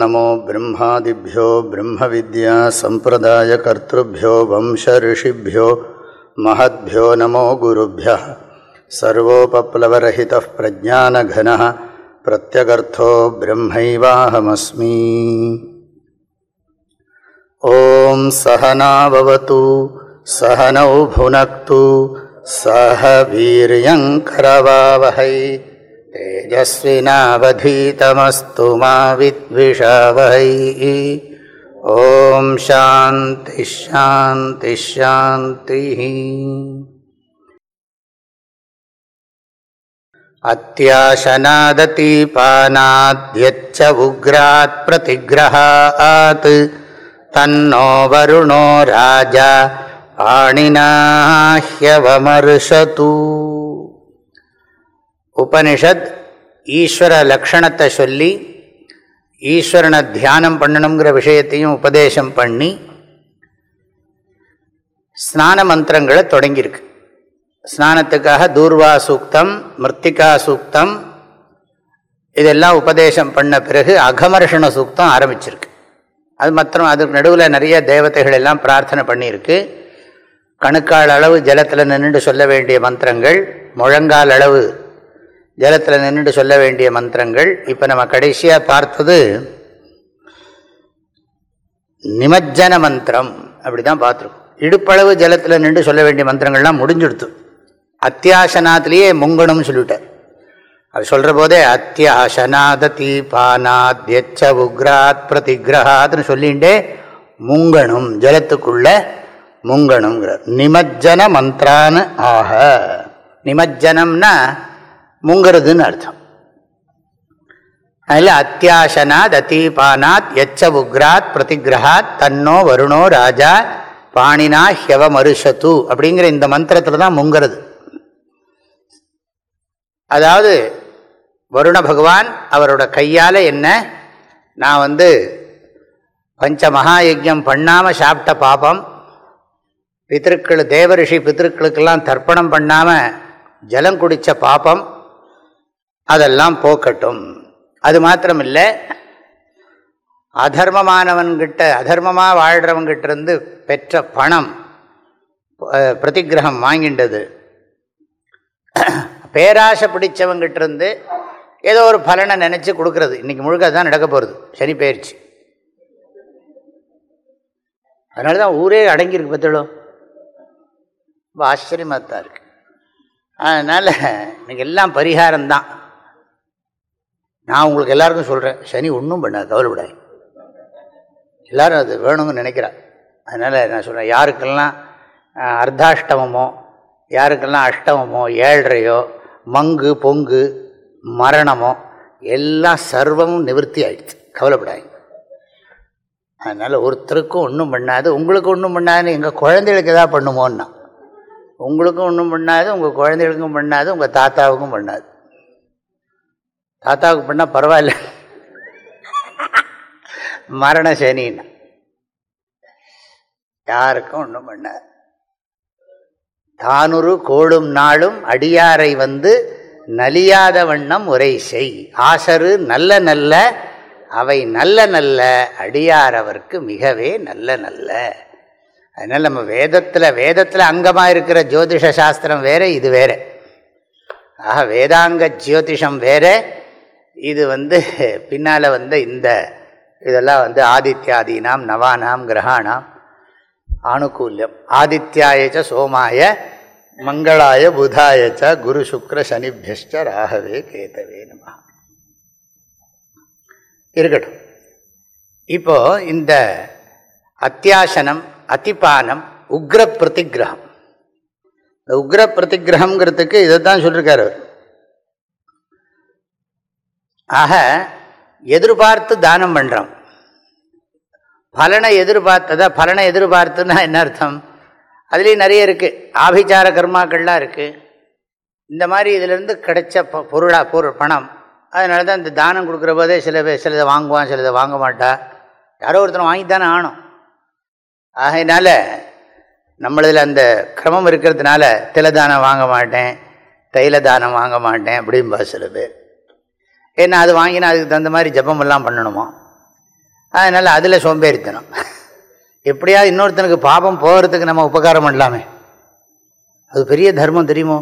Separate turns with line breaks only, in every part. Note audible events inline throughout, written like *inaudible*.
नमो ब्रह्मादिभ्यो ब्रह्मविद्यासम्प्रदायकर्तृभ्यो वंशऋषिभ्यो महद्भ्यो नमो गुरुभ्यः। सर्वोपप्लवरहितः प्रज्ञानघनः प्रत्यगर्थो ब्रह्मैवाहमस्मि। ॐ सहनावतु सहनौ भुनक्तु सह वीर्यङ्करवावहै। तेजस्विनावधीतमस्तु मा विद्विषावहै। ॐ शान्तिश्शान्तिश्शान्तिः अत्याशनादतीपानाद्यच्च उग्रात् प्रतिग्रहात् तन्नो वरुणो राजा पाणिनाह्यवमर्शतु உபனிஷத் ஈஸ்வர லக்ஷணத்தை சொல்லி ஈஸ்வரனை தியானம் பண்ணணுங்கிற விஷயத்தையும் உபதேசம் பண்ணி ஸ்நான மந்திரங்களை தொடங்கியிருக்கு ஸ்நானத்துக்காக தூர்வா சூக்தம் மிருத்திகா சூக்தம் இதெல்லாம் உபதேசம் பண்ண பிறகு அகமர்ஷண சூக்தம் ஆரம்பிச்சிருக்கு. அது மாத்திரம் அதுக்கு நடுவில் நிறைய தேவதைகள் எல்லாம் பிரார்த்தனை பண்ணியிருக்கு. கணுக்கால் அளவு ஜலத்தில் நின்று சொல்ல வேண்டிய மந்திரங்கள் முழங்கால் அளவு ஜலத்தில் நின்றுட்டு சொல்ல வேண்டிய மந்திரங்கள். இப்போ நம்ம கடைசியாக பார்த்தது நிமஜ்ஜன மந்திரம் அப்படி தான் பார்த்துருக்கோம். இடுப்பளவு ஜலத்தில் நின்று சொல்ல வேண்டிய மந்திரங்கள்லாம் முடிஞ்சுடுத்து. அத்தியாசனாத்திலேயே முங்கணும்னு சொல்லிவிட்டார். அது சொல்கிற போதே அத்தியாசனாத தீபானாத் எச்ச உக்ராத் பிரதிகிரகாத்னு சொல்லிண்டே முங்கணும் ஜலத்துக்குள்ள முங்கணுங்கிறார் நிமஜ்ஜன மந்த்ரான் ஆக நிமஜ்ஜனம்னா முங்கிறதுன்னு அர்த்தம். அதில் அத்தியாசனாத் அதீபானாத் எச்ச உக்ராத் பிரதிகிரகாத் தன்னோ வருணோ ராஜா பாணினா ஹெவ மருஷத்து அப்படிங்கிற இந்த மந்திரத்தில் தான் முங்கிறது. அதாவது வருண பகவான் அவரோட கையால் என்ன? நான் வந்து பஞ்ச மகாயஜம் பண்ணாமல் சாப்பிட்ட பாபம் பித்திருக்கள் தேவரிஷி பித்திருக்களுக்கெல்லாம் தர்ப்பணம் பண்ணாமல் ஜலம் குடித்த பாப்பம் அதெல்லாம் போக்கட்டும். அது மாத்திரமில்லை அதர்மமானவன்கிட்ட அதர்மமாக வாழ்கிறவங்கிட்டருந்து பெற்ற பணம் பிரதிகிரகம் வாங்கின்றது. பேராசை பிடிச்சவங்கிட்ட இருந்து ஏதோ ஒரு பலனை நினச்சி கொடுக்கறது. இன்றைக்கி முழுக்க அதுதான் நடக்க போகிறது சனி பயிற்சி அதனால தான் ஊரே அடங்கியிருக்கு பத்தளோ ரொம்ப ஆச்சரியமாக தான் இருக்குது அதனால் இன்னைக்கு எல்லாம் பரிகாரம்தான். நான் உங்களுக்கு எல்லாருக்கும் சொல்கிறேன் சனி ஒன்றும் பண்ணாது. கவலைப்படாது எல்லோரும் அது வேணும்னு நினைக்கிறார் அதனால் நான் சொல்கிறேன் யாருக்கெல்லாம் அர்த்தாஷ்டமமோ யாருக்கெல்லாம் அஷ்டமமோ ஏழரையோ மங்கு பொங்கு மரணமோ எல்லாம் சர்வமும் நிவர்த்தி ஆயிடுச்சு. கவலைப்படாங்க அதனால் ஒருத்தருக்கும் ஒன்றும் பண்ணாது. உங்களுக்கு ஒன்றும் பண்ணாதுன்னு எங்கள் குழந்தைகளுக்கு எதாவது பண்ணுமோன்னா? உங்களுக்கும் ஒன்றும் பண்ணாது உங்கள் குழந்தைகளுக்கும் பண்ணாது உங்கள் தாத்தாவுக்கும் பண்ணாது. தாத்தாவுக்கு பண்ணால் பரவாயில்ல. மரண சனின்னா. யாருக்கும் ஒன்றும் பண்ணாது. தானுரு கோளும் நாளும் அடியாரை வந்து நலியாத வண்ணம் உரை செய். ஆசரு நல்ல நல்ல அவை நல்ல நல்ல அடியாரவர்க்கு மிகவே நல்ல நல்ல. அதனால் நம்ம வேதத்தில் வேதத்தில் அங்கமாக இருக்கிற ஜோதிஷ சாஸ்திரம் வேறு இது வேறு. ஆக வேதாங்க ஜோதிஷம் வேறு. இது வந்து பின்னால் வந்து இந்த இதெல்லாம் வந்து ஆதித்யாதீனாம் நவானாம் கிரகாணாம் ஆணுகூல்யம். ஆதித்யாயச்ச சோமாய மங்களாய புதாயச்ச குரு சுக்ர சனிபியஷ்ட ராகவே கேதவே நம. இருக்கட்டும். இப்போ இந்த அத்தியாசனம் அதிபானம் உக்ர பிரதிகிரகம் இந்த உக்ர பிரதிகிரகங்கிறதுக்கு இதை தான் சொல்லியிருக்காரு அவர். ஆக எதிர்பார்த்து தானம் பண்ணுறோம் பலனை எதிர்பார்த்ததா பலனை எதிர்பார்த்துன்னா என்ன அர்த்தம்? அதுலேயும் நிறைய இருக்குது ஆபிச்சார கர்மாக்கள்லாம் இருக்குது இந்த மாதிரி இதிலேருந்து கிடைச்ச ப பொருளாக பொருள் பணம். அதனால தான் இந்த தானம் கொடுக்குற போதே சில பேர் சிலதை வாங்குவான் சிலதை வாங்க மாட்டா. யாரோ ஒருத்தனை வாங்கி தானே ஆணும் ஆகையினால நம்மளதில் அந்த கிரமம் இருக்கிறதுனால தில தானம் வாங்க மாட்டேன் தைல தானம் வாங்க மாட்டேன் அப்படின்பா சில பேர். ஏன்னா அது வாங்கினா அதுக்கு தகுந்த மாதிரி ஜபமெல்லாம் பண்ணணுமா? அதனால் அதில் சோம்பேறித்தனம். எப்படியாவது இன்னொருத்தனுக்கு பாபம் போகிறதுக்கு நம்ம உபகாரம் பண்ணலாமே. அது பெரிய தர்மம் தெரியுமோ?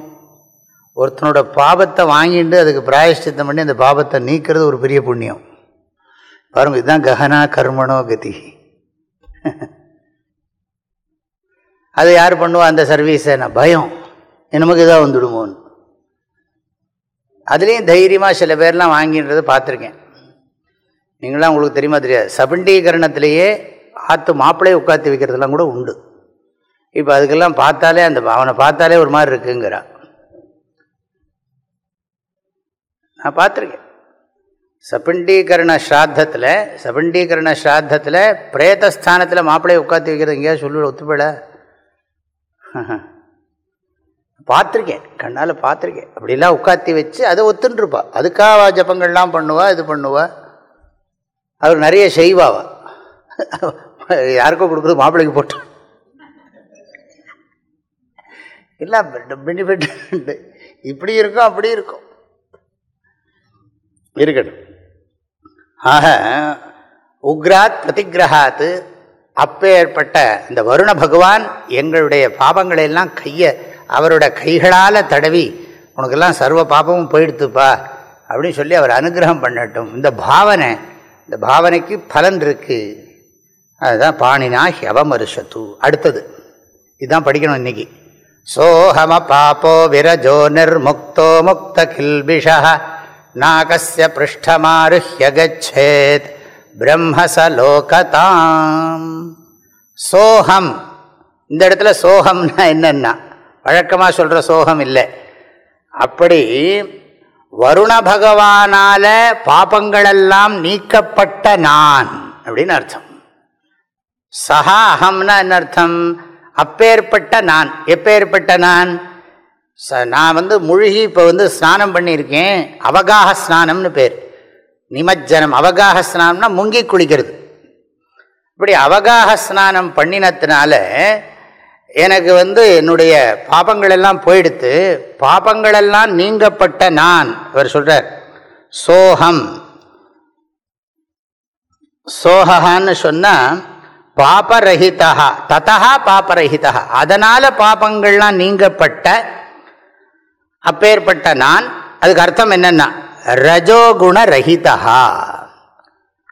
ஒருத்தனோட பாபத்தை வாங்கிட்டு அதுக்கு பிராயஷ்டித்தம் பண்ணி அந்த பாபத்தை நீக்கிறது ஒரு பெரிய புண்ணியம். பாருங்க இதுதான் ககனா கர்மனோ கதி அது யார் பண்ணுவா? அந்த சர்வீஸை நான் பயம். நமக்கு இதாக வந்துடுமோன்னு. அதுலேயும் தைரியமாக சில பேர்லாம் வாங்கின்றதை பார்த்துருக்கேன். நீங்களாம் உங்களுக்கு தெரியுமா தெரியாது. சபண்டீகரணத்திலேயே ஆற்று மாப்பிள்ளையை உட்காந்து வைக்கிறதுலாம் கூட உண்டு. இப்போ அதுக்கெல்லாம் பார்த்தாலே அந்த அவனை பார்த்தாலே ஒரு மாதிரி இருக்குங்கிறா. நான் பார்த்துருக்கேன். சபண்டீகரண ஸ்ராத்தத்தில் சபண்டீகரண ஸ்ராத்தத்தில் பிரேதஸ்தானத்தில் மாப்பிள்ளையை உட்காந்து வைக்கிறது எங்கேயா சொல்லு ஒத்துப்பட. *laughs* பார்த்துருக்கேன். கண்ணால் பார்த்துருக்கேன். அப்படிலாம் உட்காத்தி வச்சு அதை ஒத்துன்ருப்பா அதுக்காக ஜப்பங்கள்லாம் பண்ணுவா இது பண்ணுவா. அவர் நிறைய செய்வாவா. யாருக்கோ கொடுக்குறது மாப்பிள்ளைக்கு போட்டோம் இல்லை பெனிஃபிட் இப்படி இருக்கும் அப்படி இருக்கும். இருக்கட்டும். ஆக உக்ராத் பிரதிகிரகாத்து அப்பேற்பட்ட இந்த வருண பகவான் எங்களுடைய பாபங்களை எல்லாம் கையை அவரோட கைகளால் தடவி உனக்கெல்லாம் சர்வ பாபமும் போயிடுத்துப்பா அப்படின்னு சொல்லி அவர் அனுகிரகம் பண்ணட்டும். இந்த பாவனை இந்த பாவனைக்கு பலன் இருக்குது அதுதான் பாணினா ஹியவமருஷத்து அடுத்தது. இதுதான் படிக்கணும் இன்னைக்கு. சோஹம பாப்போ விரஜோ நிர்முக்தோ முக்த கில்பிஷா. நாகஸ்ய பிருஷ்டமாருஹ்ய கச்சேத் பிரம்மசலோகதாம். சோகம். இந்த இடத்துல சோகம்னா என்னன்னா? வழக்கமாக சொல்கிற சோகம் இல்லை. அப்படி வருண பகவானால பாபங்களெல்லாம் நீக்கப்பட்ட நான் அப்படின்னு அர்த்தம். சஹா அகம்னா என்ன அர்த்தம்? அப்பேற்பட்ட நான். எப்பேற்பட்ட நான்? ச நான் வந்து முழுகி இப்போ வந்து ஸ்நானம் பண்ணியிருக்கேன். அவகாக ஸ்நானம்னு பேர். நிமஜ்ஜனம். அவகாக ஸ்நானம்னா முங்கி குளிக்கிறது. இப்படி அவகாக ஸ்நானம் பண்ணினத்தினால எனக்கு வந்து என்னுடைய பாபங்களெல்லாம் போயிடுத்து பாபங்களெல்லாம் நீங்கப்பட்ட நான் அவர் சொல்கிறார் சோகம் சோகான்னு சொன்னால் பாபரஹிதா ததா பாபரஹிதா அதனால் பாபங்கள்லாம் நீங்கப்பட்ட அப்பேற்பட்ட நான் அதுக்கு அர்த்தம் என்னென்னா ரஜோகுண ரஹிதா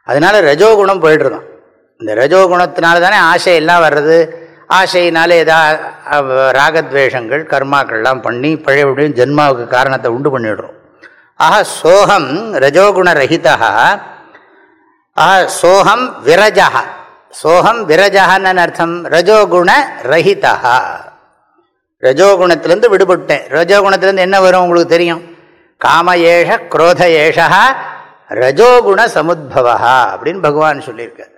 அதனால் ரஜோகுணம் போயிடுறோம் இந்த ரஜோகுணத்தினால தானே ஆசையெல்லாம் வர்றது. ஆசையினால ஏதா ராகத்வேஷங்கள் கர்மாக்கள்லாம் பண்ணி பழைய ஜென்மாவுக்கு காரணத்தை உண்டு பண்ணிடுறோம். ஆஹா சோகம் ரஜோகுண ரஹிதா ஆஹா சோகம் விரஜா சோகம் விரஜான்னு அர்த்தம். ரஜோகுண ரஹிதா ரஜோகுணத்திலேருந்து விடுபட்டேன். ரஜோகுணத்திலேருந்து என்ன வரும் உங்களுக்கு தெரியும்? காம ஏஷ குரோத ஏஷா ரஜோகுண சமுத்பவா அப்படின்னு பகவான் சொல்லியிருக்கார்.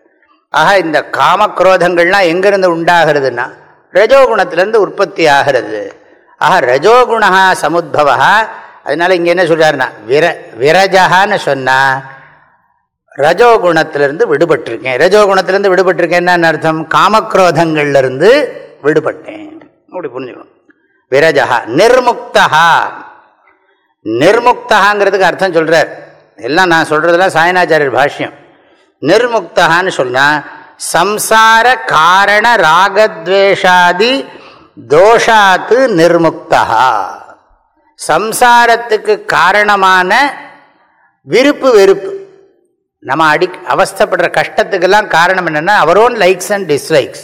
ஆக இந்த காமக்ரோதங்கள்லாம் எங்கேருந்து உண்டாகிறதுனா ரஜோகுணத்திலேருந்து உற்பத்தி ஆகிறது. ஆக ரஜோகுணா சமுத்பவா அதனால இங்கே என்ன சொல்கிறாருன்னா விர விரஜகான்னு சொன்னால் ரஜோகுணத்திலிருந்து விடுபட்டிருக்கேன். ரஜோகுணத்திலிருந்து விடுபட்டிருக்கேன் அர்த்தம்? காமக்ரோதங்கள்லேருந்து விடுபட்டேன். அப்படி புரிஞ்சுக்கணும். விரஜகா நிர்முக்தா நிர்முக்தகாங்கிறதுக்கு அர்த்தம் சொல்கிறார் எல்லாம் நான் சொல்கிறதெல்லாம் சாயனாச்சாரியர் பாஷ்யம். நிர்முக்தகான்னு சொன்னால் சம்சார காரண ராகத்வேஷாதி தோஷாத்து நிர்முக்தா சம்சாரத்துக்கு காரணமான விருப்பு வெறுப்பு. நம்ம அடி அவஸ்தப்படுற கஷ்டத்துக்கெல்லாம் காரணம் என்னென்னா அவர் ஓன் லைக்ஸ் அண்ட் டிஸ்லைக்ஸ்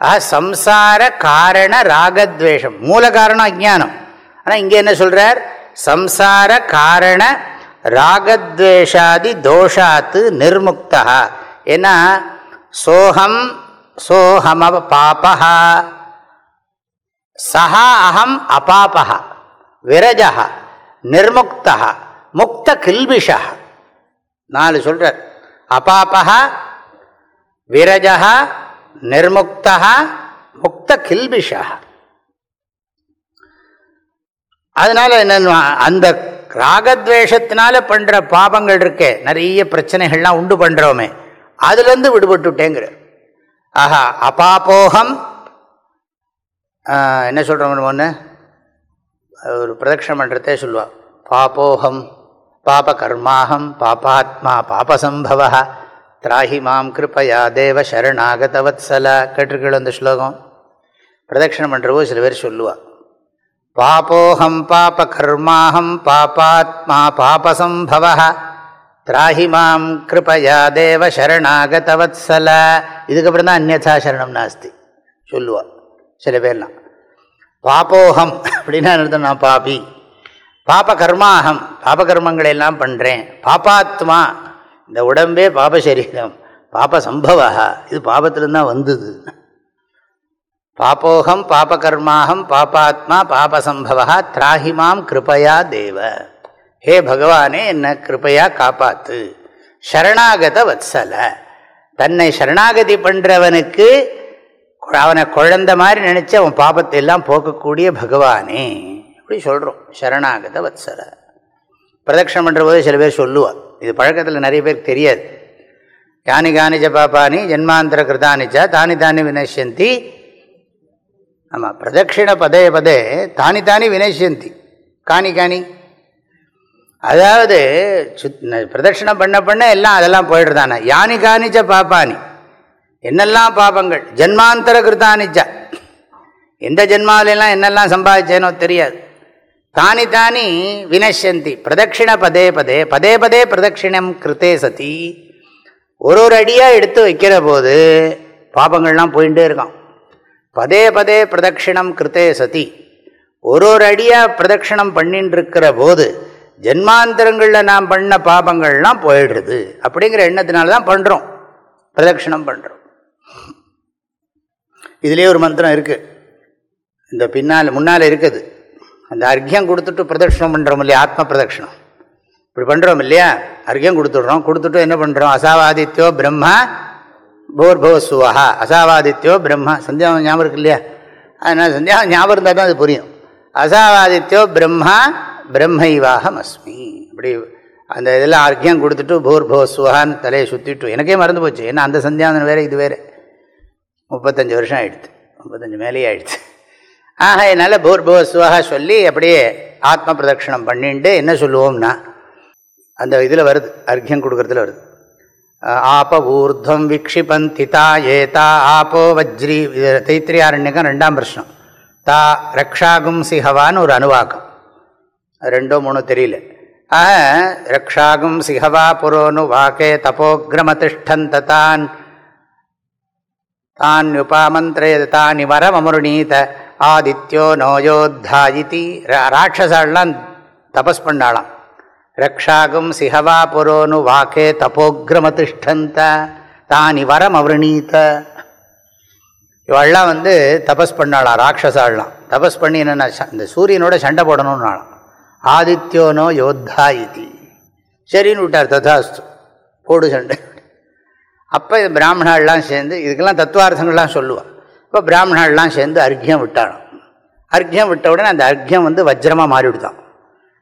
ஆ சம்சார காரண ராகத்வேஷம். மூல காரணம் அஜானம் ஆனால் இங்கே என்ன சொல்கிறார் சம்சார காரண ராகத்வேஷாதி தோஷாத்து நிர்முக்தா. ஏன்னா சோகம் சோஹம பாபா சஹா அகம் அபாபா விரஜா நிர்முக்தா முக்த கில்பிஷா நாலு சொல்கிறார் அபாபா விரஜா நிர்முக்தா முக்த கில்பிஷா அதனால் என்ன அந்த ராகத்வேஷத்தினால பண்ணுற பாபங்கள் இருக்கே நிறைய பிரச்சனைகள்லாம் உண்டு பண்ணுறோமே அதுலேருந்து விடுபட்டுட்டேங்கிற ஆஹா அபாபோகம் என்ன சொல்கிறோம் ஒன்று ஒரு பிரதட்சணம் பண்ணுறதே சொல்லுவாள் பாபோகம் பாபகர்மாஹம் பாபாத்மா பாபசம்பவ. திராஹி மாம் கிருப்பையா தேவ சரணாகதவத்சல. கேட்டிருக்கீள் அந்த ஸ்லோகம்? பிரதட்சிணம் பண்ணுறவோ சில பேர் சொல்லுவாள் பாபோஹம் பாப கர்மாஹம் பாபாத்மா பாபசம்பவ. திராஹி மாம் கிருப்பயா தேவ சரணாகதவத்சல. இதுக்கப்புறம் தான் அந்நதா சரணம் நாஸ்தி. சொல்லுவா சில பேர்லாம். பாபோகம் அப்படின்னா நான் பாபி. பாப கர்மாகம் பாப கர்மங்களை எல்லாம் பண்ணுறேன் பாபாத்மா இந்த உடம்பே பாபசரீரம் பாப சம்பவா இது பாபத்திலிருந்து தான் வந்தது. பாப்போகம் பாபகர்மாகம் பாபாத்மா பாபசம்பவா திராஹிமாம் கிருபையா தேவ. ஹே பகவானே என்ன கிருப்பையா காப்பாத்து. சரணாகத வத்சல. தன்னை சரணாகதி பண்ணுறவனுக்கு அவனை குழந்த மாதிரி நினச்சி அவன் பாபத்தை எல்லாம் போக்கக்கூடிய பகவானே. அப்படி சொல்கிறோம் சரணாகத வத்சர பிரதட்சணம் பண்ணுற போது சில பேர் சொல்லுவார். இது பழக்கத்தில் நிறைய பேருக்கு தெரியாது. யானி காணிஜ பாப்பானி ஜென்மாந்திர கிருதானிச்சா தானி தானி வினஷ்யந்தி ஆமாம் பிரதட்சிண பதே பதே தானி தானி வினஷ்யந்தி காணி காணி. அதாவது பிரதட்சிணம் பண்ண பண்ண எல்லாம் அதெல்லாம் போயிடுறதானே. யானி காணிச்ச பாப்பானி என்னெல்லாம் பாபங்கள்? ஜென்மாந்தர கிருதானிச்சா எந்த ஜென்மாவிலெல்லாம் என்னெல்லாம் சம்பாதிச்சேனோ தெரியாது. தானி தானி வினசந்தி பிரதட்சிண பதே பதே பதே பதே பிரதட்சிணம் கிருத்தே சதி. ஒரு ஒரு அடியாக எடுத்து வைக்கிற போது பாபங்கள்லாம் போயிட்டே இருக்கான் பதே பதே பிரதட்சிணம் கிருத்தே சதி. ஒரு ஒரு அடியாக பிரதட்சிணம் பண்ணின்னு இருக்கிற போது ஜென்மாந்தரங்களில் நாம் பண்ண பாபங்கள்லாம் போயிடுறது. அப்படிங்கிற எண்ணத்தினால தான் பண்ணுறோம் பிரதட்சிணம் பண்ணுறோம் இதுலேயே ஒரு மந்திரம் இருக்குது இந்த பின்னால் முன்னால் இருக்குது. அந்த அர்க்கியம் கொடுத்துட்டு பிரதட்சிணம் பண்ணுறோம் இல்லையா? ஆத்ம பிரதட்சிணம். இப்படி பண்ணுறோம் இல்லையா? அர்க்கியம் கொடுத்துட்றோம். கொடுத்துட்டு என்ன பண்ணுறோம் அசாவாதித்யோ பிரம்மா போர்பவசுவா அசாவாதித்யோ பிரம்மா. சந்தியாவம் ஞாபகம் இருக்கு இல்லையா? அதனால் சந்தியாவம் ஞாபகம் இருந்தால் தான் அது புரியும். அசாவாதித்யோ பிரம்மா பிரம்மைவாகம் அஸ்மி. அப்படி அந்த இதெல்லாம் அர்க்கியம் கொடுத்துட்டு பூர்போஸ்வகான்னு தலையை சுற்றிட்டு எனக்கே மறந்து போச்சு. ஏன்னா அந்த சந்தியாவந்தன் வேறு இது வேறு. முப்பத்தஞ்சு வருஷம் ஆயிடுச்சு. முப்பத்தஞ்சு மேலேயே ஆயிடுச்சு. ஆக என்னால் பூர்போஸ்வகா சொல்லி அப்படியே ஆத்ம பிரதட்சிணம் பண்ணிட்டு என்ன சொல்லுவோம்னா அந்த இதில் வருது அர்க்கியம் கொடுக்குறதுல வருது. ஆப ஊர்துவம் விக்ஷிபந்தி தா ஏதா ஆப்போ வஜ்ரி தைத்திரியாரண்யக்கம் ரெண்டாம் பிரஷ்னம். தா ரக்ஷாகும் சிஹவான்னு ஒரு அணுவாக்கம். ரெண்டோ மூணோ தெரியல. ஆக ரக்ஷாகும் சிஹவா புரோனு வாக்கே தபோக்ரமதிஷ்டன் தான். தான் உபாமந்திரேத தானி வரமருணீத ஆதித்யோ நோயோத்தாயிதி ராட்சசாலாம் தபஸ் பண்ணாலாம் ரக்ஷாகும் சிஹவா புரோனு வாக்கே தபோக்ரமதிஷ்டந்த. தானி வரம் அவருணீத்த இவெல்லாம் வந்து தபஸ் பண்ணாளாம் ராட்சசாலாம் தபஸ் பண்ணி என்னென்ன இந்த சூரியனோட சண்டை போடணும்னாலாம் ஆதித்யோனோ யோத்தா இது சரின்னு விட்டார் ததாஸ்து. போடு சண்டை. அப்போ இது பிராமணாலாம் சேர்ந்து இதுக்கெல்லாம் தத்துவார்த்தங்கள்லாம் சொல்லுவாள் இப்போ பிராமணர்கள்லாம் சேர்ந்து அர்க்கியம் விட்டாலும் அர்க்கியம் விட்ட உடனே அந்த அர்க்கியம் வந்து வஜ்ரமாக மாறிவிடுதான்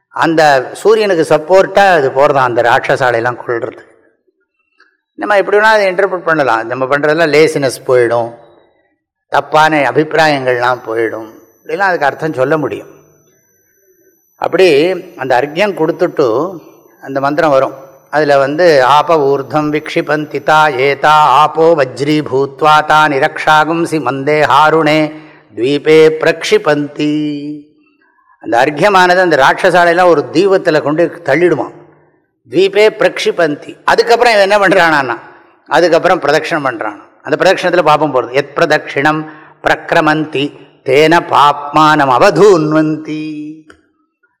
அந்த சூரியனுக்கு சப்போர்ட்டாக அது போகிறதான் அந்த ராட்சசாலையெல்லாம் கொள்வது நம்ம எப்படி வேணால் அதை இன்டர்பிரட் பண்ணலாம். நம்ம பண்ணுறதெல்லாம் லேசினஸ் போயிடும். தப்பான அபிப்பிராயங்கள்லாம் போயிடும். இப்படிலாம் அதுக்கு அர்த்தம் சொல்ல முடியும். அப்படி அந்த அர்க்கியம் கொடுத்துட்டு அந்த மந்திரம் வரும். அதில் வந்து ஆப ஊர்தம் விக்ஷிபந்தி தா ஏதா ஆபோ வஜ்ரி பூத்வா தா நிரக்ஷாகும்சி மந்தே ஹாருணே த்வீபே பிரக்ஷிபந்தி. அந்த அர்க்கியமானது அந்த ராட்சசாலையெல்லாம் ஒரு தீபத்தில் கொண்டு தள்ளிடுவான் த்வீபே பிரக்ஷிபந்தி. அதுக்கப்புறம் இவன் என்ன பண்ணுறானா அதுக்கப்புறம் பிரதட்சிணம் பண்ணுறான் அந்த பிரதட்சிணத்தில் பாப்பம் போகிறது எத் பிரதட்சிணம் பிரக்ரமந்தி தேன பாப்மானம் அவதூன்வந்தி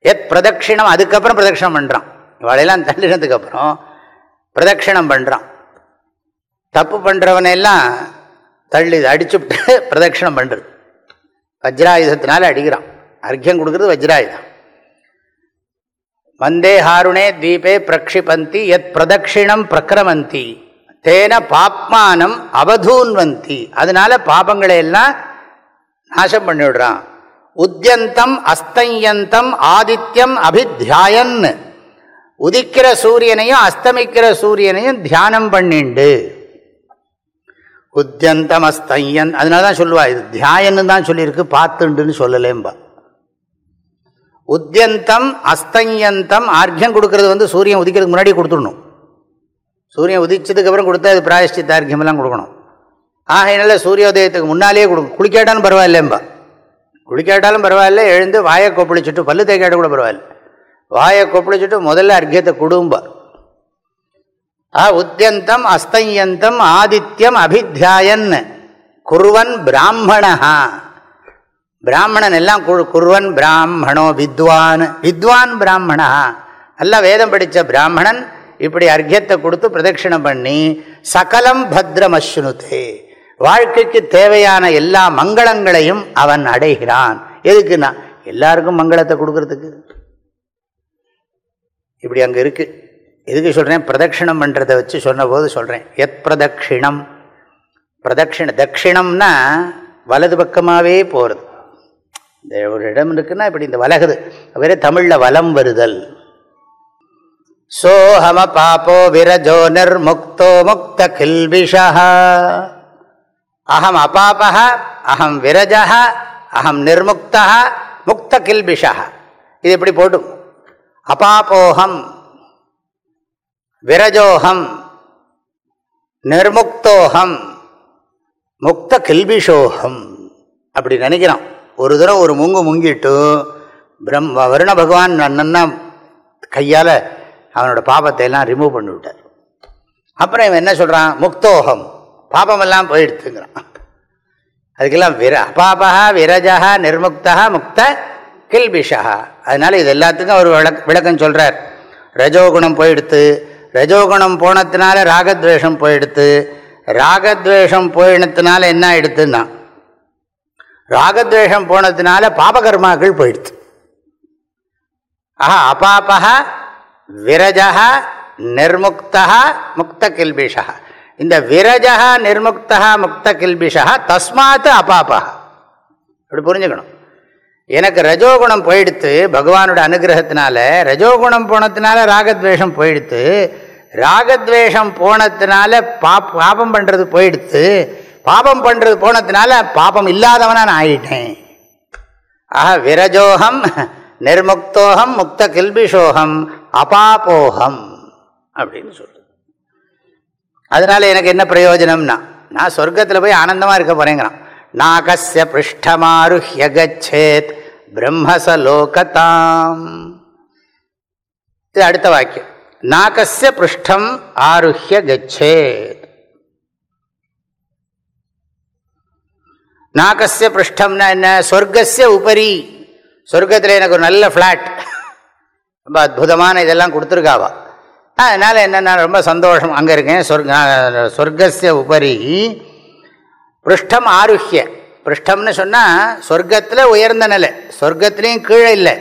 எத் பிரதட்சிணம் அதுக்கப்புறம் பிரதட்சிணம் பண்ணுறான் வலையெல்லாம் தள்ளினதுக்கப்புறம் பிரதட்சிணம் பண்ணுறான் தப்பு பண்ணுறவனையெல்லாம் தள்ளி அடிச்சுவிட்டு பிரதட்சிணம் பண்ணுறது வஜ்ராயுதத்தினால அடிக்கிறான். அர்க்கியம் கொடுக்குறது வஜ்ராயுதம். வந்தே ஹாருணே தீபே பிரக்ஷிபந்தி எத் பிரதட்சிணம் பிரக்கிரமந்தி தேன பாப்மானம் அவதூன்வந்தி. அதனால பாபங்களை எல்லாம் நாசம் பண்ணிவிடுறான். உத்தியந்தம் அஸ்தயந்தம் ஆதித்யம் அபித்தியாயன் உதிக்கிற சூரியனையும் அஸ்தமிக்கிற சூரியனையும் தியானம் பண்ணிண்டு. உத்தியந்தம் அஸ்தையன் அதனால தான் சொல்லுவா இது தியாயன்னு தான் சொல்லியிருக்கு பார்த்துண்டுன்னு சொல்லலேம்பா. உத்தியந்தம் அஸ்தையந்தம் ஆர்க்கியம் கொடுக்கறது வந்து சூரியன் உதிக்கிறதுக்கு முன்னாடி கொடுத்துடணும். சூரியன் உதிச்சதுக்கு அப்புறம் கொடுத்தா அது பிராயஷ்டித்த ஆர்க்கியமெல்லாம் கொடுக்கணும். ஆகையினால சூரியோதயத்துக்கு முன்னாலேயே கொடுக்கும் குளிக்காட்டாலும் பரவாயில்லேம்பா. குளிக்காட்டாலும் பரவாயில்ல எழுந்து வாயை கொப்பளிச்சுட்டு பல்லு தேய்க்காட்ட கூட பரவாயில்ல. வாயை கொப்பளிச்சுட்டு முதல்ல அர்க்கியத்தை குடும்பார் ஆ உத்தியந்தம் அஸ்தயந்தம் ஆதித்யம் அபித்தியாயன் குருவன் பிராமணஹா. பிராமணன் எல்லாம் குருவன் பிராமணோ வித்வான். வித்வான் பிராமணா. நல்லா வேதம் படித்த பிராமணன் இப்படி அர்க்கியத்தை கொடுத்து பிரதட்சிணம் பண்ணி சகலம் பத்ரம் பத்ரமஸ்னுதே வாழ்க்கைக்கு தேவையான எல்லா மங்களங்களையும் அவன் அடைகிறான். எதுக்குன்னா எல்லாருக்கும் மங்களத்தை கொடுக்கறதுக்கு. இப்படி அங்கே இருக்குது எதுக்கு சொல்கிறேன் பிரதட்சிணம் பண்ணுறதை வச்சு சொன்னபோது சொல்கிறேன் எத் பிரதட்சிணம்? பிரதட்சிண தட்சிணம்னா வலது பக்கமாகவே போகிறது இந்த ஒரு இடம் இருக்குன்னா இப்படி இந்த வலகுது. வேறு தமிழில் வலம் வருதல். சோஹம பாப்போ விரஜோ நிர்முக்தோ முக்த கில்பிஷா அகம் அபாபா அகம் விரஜா அகம் நிர்முக்தா முக்த கில்பிஷா இது எப்படி போட்டும்? அபாபோகம் விரஜோகம் நிர்முக்தோகம் முக்த கில்பிஷோகம் அப்படி நினைக்கிறான். ஒரு தடவை ஒரு முங்கு முங்கிட்டு பிரம் வருண பகவான் அண்ணன்னா கையால் அவனோட பாபத்தை எல்லாம் ரிமூவ் பண்ணி விட்டார். அப்புறம் இவன் என்ன சொல்கிறான் முக்தோகம். பாபமெல்லாம் போயிடுத்துங்கிறான். அதுக்கெல்லாம் விர அபாபா விரஜா நிர்முக்தா முக்த கில்பிஷா அதனால் இது எல்லாத்துக்கும் அவர் விளக் விளக்கம் சொல்கிறார் ரஜோகுணம் போயிடுத்து ரஜோகுணம் போனதுனால ராகத்வேஷம் போயிடுத்து ராகத்வேஷம் போயினத்தினால என்ன ஆயிடுத்துன்னா ராகத்வேஷம் போனதுனால பாபகர்மாக்கள் போயிடுத்து. ஆஹா அபாபா விரஜா நிர்முக்தா முக்த கில்பிஷா இந்த விரஜா நிர்முக்தா முக்த கில்பிஷா தஸ்மாத் அபாபா அப்படி புரிஞ்சுக்கணும். எனக்கு ரஜோகுணம் போயிடுத்து பகவானோட அனுகிரகத்தினால ரஜோகுணம் போனதுனால ராகத்வேஷம் போயிடுத்து ராகத்வேஷம் போனதுனால பாப் பாபம் பண்ணுறது போயிடுத்து பாபம் பண்ணுறது போனதுனால பாபம் இல்லாதவனா நான் ஆயிட்டேன். ஆஹா விரஜோகம் நிர்முக்தோகம் முக்த கில்பிஷோகம் அபாபோகம் அப்படின்னு சொல்றது. அதனால எனக்கு என்ன பிரயோஜனம்னா நான் சொர்க்கத்தில் போய் ஆனந்தமாக இருக்க போறேங்கிறான். நாகஸ்ய பிருஷ்டமாருஹ்ய கச்சேத் பிரம்மசலோகதாம் இது அடுத்த வாக்கியம் நாகஸ்ய பிருஷ்டம் ஆருஹ்ய கச்சேத் நாகஸ்ய பிருஷ்டம்னா என்ன சொர்க்கஸ்ய உபரி சொர்க்கத்தில் எனக்கு ஒரு நல்ல ஃப்ளாட் ரொம்ப அற்புதமான இதெல்லாம் கொடுத்துருக்காவா. அதனால் என்னென்னா ரொம்ப சந்தோஷம். அங்கே இருக்கேன். சொர்க்க சொர்க்கஸ்ய உபரி பிருஷ்டம் ஆருஹ்ய. பிருஷ்டம்னு சொன்னால் சொர்க்கத்தில் உயர்ந்த நிலை. சொர்க்கத்துலேயும் கீழே இல்லை.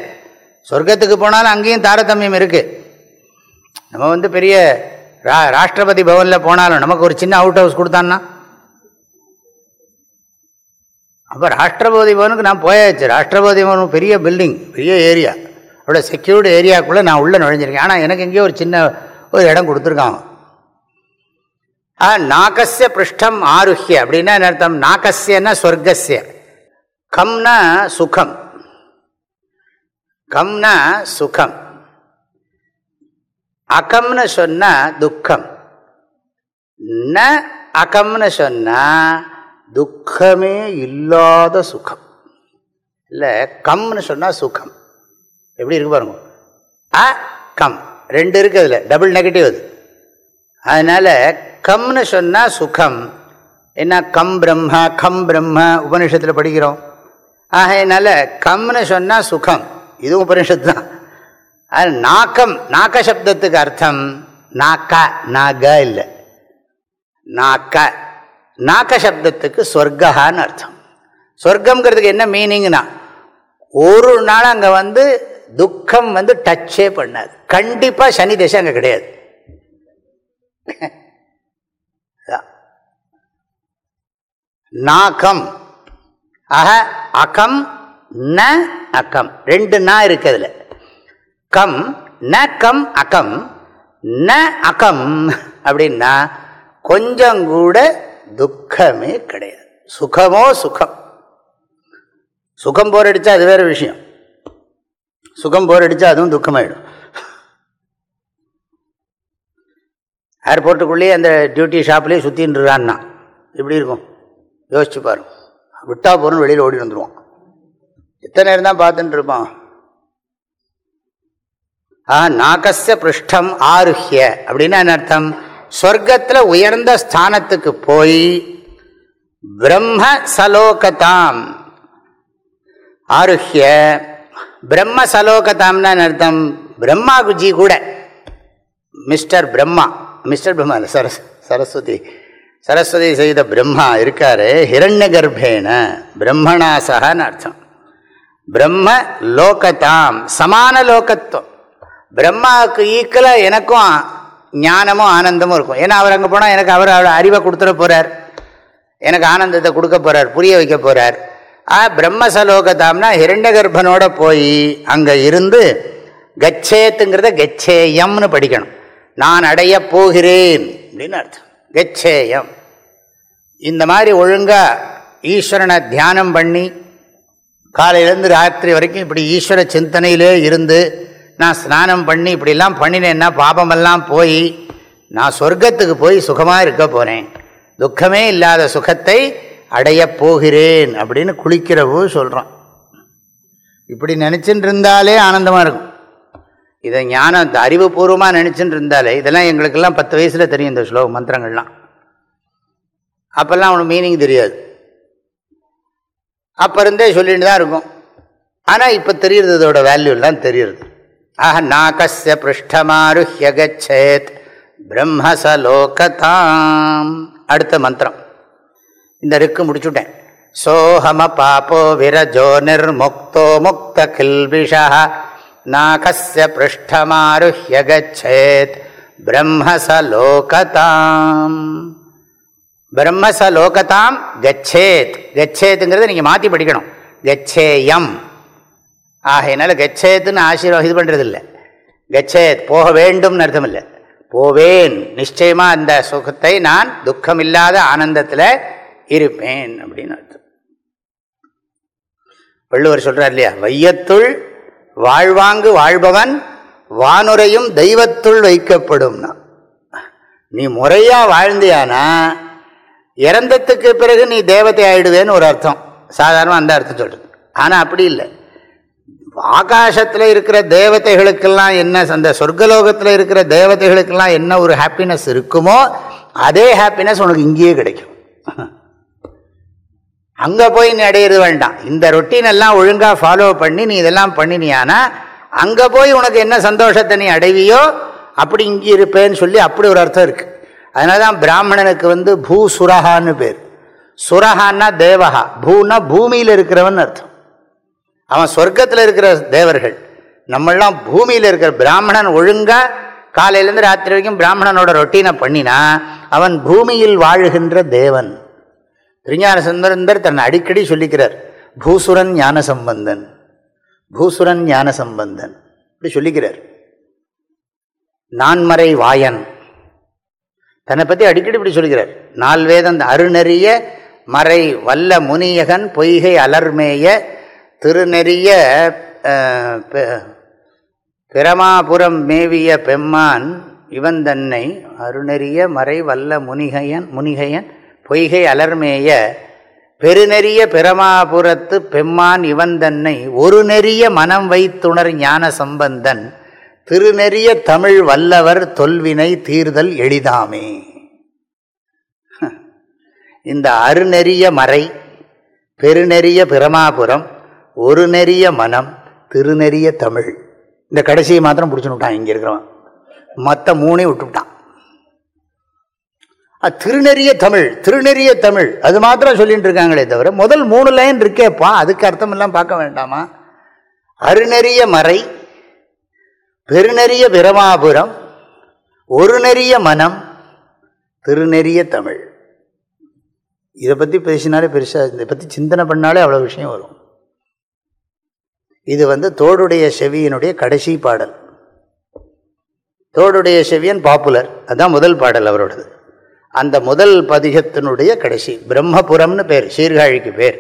சொர்க்கத்துக்கு போனாலும் அங்கேயும் தாரதமியம் இருக்குது நம்ம வந்து பெரிய ரா ராஷ்டிரபதி பவனில் போனாலும் நமக்கு ஒரு சின்ன அவுட் ஹவுஸ் கொடுத்தான்னா? அப்போ ராஷ்டிரபதி பவனுக்கு நான் போயாச்சு. ராஷ்டிரபதி பவன் பெரிய பில்டிங் பெரிய ஏரியா அவ்வளோ செக்யூர்டு ஏரியாக்குள்ளே நான் உள்ளே நுழைஞ்சிருக்கேன். ஆனால் எனக்கு எங்கேயோ ஒரு சின்ன ஒரு இடம் கொடுத்துருக்கான் ஆ நாகசிய பிருஷ்டம் ஆருஹ்ய. அப்படின்னா என்ன அர்த்தம்? நாகசியன்னா சொர்க்கசிய கம்னா சுகம். கம்னா சுகம். அகம்னு சொன்னா துக்கம். ந அகம்னு சொன்னா துக்கமே இல்லாத சுகம். இல்லை கம்னு சொன்னால் சுகம். எப்படி இருக்கு பாருங்க. அ கம். ரெண்டு இருக்குது அதில். டபுள் நெகட்டிவ் அது. அதனால் கம்னு சொன்னால் சுகம். என்ன கம் பிரம்ம கம் பிரம்ம உபனிஷத்தில் படிக்கிறோம். ஆகையினால கம்னு சொன்னால் சுகம். இதுவும் உபனிஷத்து தான் அது நாக்கம் நாக்க சப்தத்துக்கு அர்த்தம். நாக்கா நாக இல்லை. நாக்க நாக்க சப்தத்துக்கு சொர்க்கஹான்னு அர்த்தம். சொர்க்கம்ங்கிறதுக்கு என்ன மீனிங்னா ஒரு நாள் அங்கே வந்து துக்கம் வந்து டச்சே பண்ணாது. கண்டிப்பாக சனி தசை அங்கே கிடையாது. நாக்கம் அக அகம் ந அகம். ரெண்டு நா இருக்குதுல கம் ந கம் அகம். ந அகம் அப்படின்னா கொஞ்சம் கூட துக்கமே கிடையாது. சுகமோ சுகம். சுகம் போரடிச்சா அது வேற விஷயம். சுகம் போரடிச்சா அதுவும் துக்கமாயிடும். ஏர்போர்ட்டுக்குள்ளேயே அந்த டியூட்டி ஷாப்லேயே சுற்றின்னு இருக்கான்னா எப்படி இருக்கும்? யோசிச்சு பாரு. விட்டா போகிறோன்னு வெளியில் ஓடி வந்துடுவான் எத்தனை நேரம் தான் பார்த்துட்டு இருப்பான்? ஆ நாகச பிருஷ்டம் ஆருஹ்ய. அப்படின்னா என்ன அர்த்தம்? சொர்க்கத்தில் உயர்ந்த ஸ்தானத்துக்கு போய் பிரம்ம சலோகதாம். ஆருஹ்ய. பிரம்ம சலோகதாம்னா என்ன அர்த்தம்? பிரம்மா குஜி கூட. மிஸ்டர் பிரம்மா. மிஸ்டர் பிரம்மா இல்லை சரஸ் சரஸ்வதி. சரஸ்வதி செய்த பிரம்மா இருக்காரு ஹிரண்ய கர்ப்பேன பிரம்மணாசகான்னு அர்த்தம். பிரம்ம லோகதாம் சமான லோகத்துவம். பிரம்மாவுக்கு ஈக்குவலாக எனக்கும் ஞானமும் ஆனந்தமும் இருக்கும். ஏன்னா அவர் அங்கே போனால் எனக்கு அவர் அவரோட அறிவை கொடுத்துட போகிறார் எனக்கு ஆனந்தத்தை கொடுக்க போகிறார் புரிய வைக்க போகிறார் ஆ பிரம்மசலோகதாம்னா ஹிரண்ய கர்ப்பனோட போய் அங்கே இருந்து கச்சேத்துங்கிறத கச்சேயம்னு படிக்கணும். நான் அடைய போகிறேன் அப்படின்னு அர்த்தம். கச்சேயம். இந்த மாதிரி ஒழுங்காக ஈஸ்வரனை தியானம் பண்ணி காலையிலேருந்து ராத்திரி வரைக்கும் இப்படி ஈஸ்வர சிந்தனையிலே இருந்து நான் ஸ்நானம் பண்ணி இப்படிலாம் பண்ணினேன்னா பாபமெல்லாம் போய் நான் சொர்க்கத்துக்கு போய் சுகமாக இருக்க போகிறேன் துக்கமே இல்லாத சுகத்தை அடையப் போகிறேன் அப்படின்னு குளிக்கிறவோ சொல்கிறான் இப்படி நினச்சிட்டு இருந்தாலே ஆனந்தமாக இருக்கும். இதை ஞானம் அறிவுபூர்வமாக நினச்சின்னு இருந்தாலே இதெல்லாம் எங்களுக்கெல்லாம் பத்து வயசில் தெரியும் இந்த ஸ்லோக மந்திரங்கள்லாம். அப்போல்லாம் அவனுக்கு மீனிங் தெரியாது. அப்போ இருந்தே சொல்லிட்டு தான் இருக்கும். ஆனால் இப்போ தெரியுறது இதோட வேல்யூலாம் தெரியுறது. ஆஹ நாகஸ்ய பிருஷ்டமாருஹ்ய கச்சேத் பிரம்மசலோகதாம். அடுத்த மந்திரம். இந்த ரிக்கு முடிச்சுட்டேன். சோஹம பாப்போ விரஜோ நிர்முக்தோ முக்த கில்பிஷா நாகஸ்ய பிருஷ்டமாருஹ்ய கச்சேத் பிரம்மசலோகதாம் பிரம்மசலோகதாம் கச்சேத் கச்சேத்துங்கிறத நீங்கள் மாற்றி படிக்கணும். கச்சேயம் ஆகையினால கச்சேத்துன்னு ஆசீர்வாதம் இது பண்ணுறது இல்லை கச்சேத் போக வேண்டும்னு அர்த்தம் இல்லை. போவேன். நிச்சயமாக அந்த சுகத்தை நான் துக்கம் இல்லாத ஆனந்தத்தில் இருப்பேன் அப்படின்னு அர்த்தம். வள்ளுவர் சொல்கிறார் இல்லையா? வையத்துள் வாழ்வாங்கு வாழ்பவன் வானுரையும் தெய்வத்துள் வைக்கப்படும்னா. நீ முறையாக வாழ்ந்தியானா இறந்ததுக்கு பிறகு நீ தேவதை ஆயிடுவேன்னு ஒரு அர்த்தம். சாதாரணமாக அந்த அர்த்தம் சொல்கிறது ஆனால் அப்படி இல்லை. ஆகாசத்தில் இருக்கிற தேவதைகளுக்கெல்லாம் என்ன அந்த சொர்க்கலோகத்தில் இருக்கிற தேவதைகளுக்கெல்லாம் என்ன ஒரு ஹாப்பினஸ் இருக்குமோ அதே ஹாப்பினஸ் உனக்கு இங்கேயே கிடைக்கும். அங்கே போய் நீ அடையிறது வேண்டாம். இந்த ரொட்டீன் எல்லாம் ஒழுங்காக ஃபாலோ பண்ணி நீ இதெல்லாம் பண்ணினியானா அங்கே போய் உனக்கு என்ன சந்தோஷத்தை நீ அடைவியோ அப்படி இங்கே இருப்பேன்னு சொல்லி அப்படி ஒரு அர்த்தம் இருக்குது அதனால தான் பிராமணனுக்கு வந்து பூ சுரஹான்னு பேர். சுரஹான்னா தேவஹா பூனா பூமியில் இருக்கிறவன் அர்த்தம். அவன் சொர்க்கத்தில் இருக்கிற தேவர்கள். நம்மளாம் பூமியில் இருக்கிற பிராமணன் ஒழுங்காக காலையிலேருந்து ராத்திரி வரைக்கும் பிராமணனோட ரொட்டீனை பண்ணினா அவன் பூமியில் வாழுகின்ற தேவன். திருஞான சம்பந்தர் தன்னை அடிக்கடி சொல்லிக்கிறார் பூசுரன் ஞான சம்பந்தன் பூசுரன் ஞான சம்பந்தன் இப்படி சொல்லிக்கிறார். நான்மறை வாயன் தன்னை பற்றி அடிக்கடி இப்படி சொல்லிக்கிறார் நால்வேதம் அருணறிய மறை வல்ல முனியகன் பொய்கை அலர்மேய திருநெறிய பிரமாபுரம் மேவிய பெம்மான் இவன் தன்னை அருணறிய மறை வல்ல முனிகையன் முனிகையன் பொய்கை அலர்மேய பெருநெறிய பிரமாபுரத்து பெம்மான் இவன் தன்னை ஒரு நெறிய மனம் வைத்துணர் ஞான சம்பந்தன் திருநெறிய தமிழ் வல்லவர் தொல்வினை தீர்தல் எளிதாமே. இந்த அருநெறிய மறை பெருநெறிய பிரமாபுரம் ஒரு நெறிய மனம் திருநெறிய தமிழ். இந்த கடைசியை மாத்திரம் பிடிச்சுன்னு விட்டான் இங்கே இருக்கிறவன். மற்ற மூணையும் விட்டுவிட்டான். திருநெறிய தமிழ் திருநெறிய தமிழ். அது மாத்திரம் சொல்லிட்டு இருக்காங்களே தவிர முதல் மூணு லைன் இருக்கேப்பா. அதுக்கு அர்த்தம் எல்லாம் பார்க்க வேண்டாமா? அருநெறிய மறை பெருநெறிய பிரமாபுரம் ஒரு நெறிய மனம் திருநெறிய தமிழ். இதை பற்றி பேசினாலே பெருசாக இதை பற்றி சிந்தனை பண்ணாலே அவ்வளோ விஷயம் வரும். இது வந்து தோடுடைய செவியினுடைய கடைசி பாடல். தோடுடைய செவியன் பாப்புலர். அதுதான் முதல் பாடல் அவரோடது. அந்த முதல் பதிகத்தினுடைய கடைசி பிரம்மபுரம்னு பேர் சீர்காழிக்கு பேர்.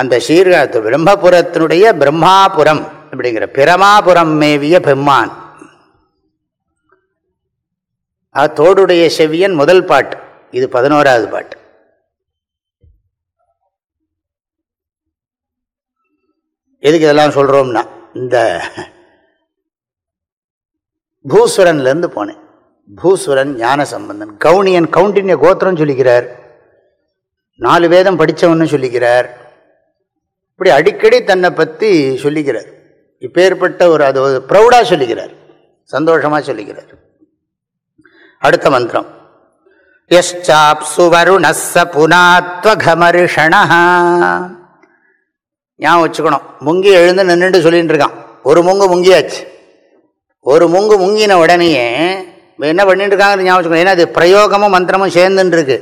அந்த சீர்காழத்து பிரம்மபுரத்தினுடைய பிரம்மாபுரம் அப்படிங்கிற பிரமாபுரம் மேவிய பெம்மான். தோடுடைய செவியன் முதல் பாட்டு இது பதினோராவது பாட்டு. எதுக்கு இதெல்லாம் சொல்கிறோம்னா இந்த பூசுரன்லேருந்து போனேன். பூஸ்வரன் ஞான சம்பந்தன் கவுனியன் கவுண்டின்ய கோத்திரம் சொல்லிக்கிறார். நாலு வேதம் படித்தவன்னு சொல்லிக்கிறார். இப்படி அடிக்கடி தன்னை பற்றி சொல்லிக்கிறார். இப்பேற்பட்ட ஒரு அது ஒரு ப்ரௌடாக சொல்லிக்கிறார். சந்தோஷமாக சொல்லிக்கிறார். அடுத்த மந்திரம். யஷ்சாப்சு வருணஸ்ஸ புனாத்வகமர்ஷண ஞாபகம் வச்சுக்கணும். முங்கி எழுந்து நின்றுட்டு சொல்லிட்டு இருக்கான். ஒரு முங்கு முங்கியாச்சு. ஒரு முங்கு முங்கின உடனேயே என்ன பண்ணிட்டு இருக்காங்க ஞாபகம் ஏன்னா அது பிரயோகமும் மந்திரமும் சேர்ந்துன்னு இருக்கு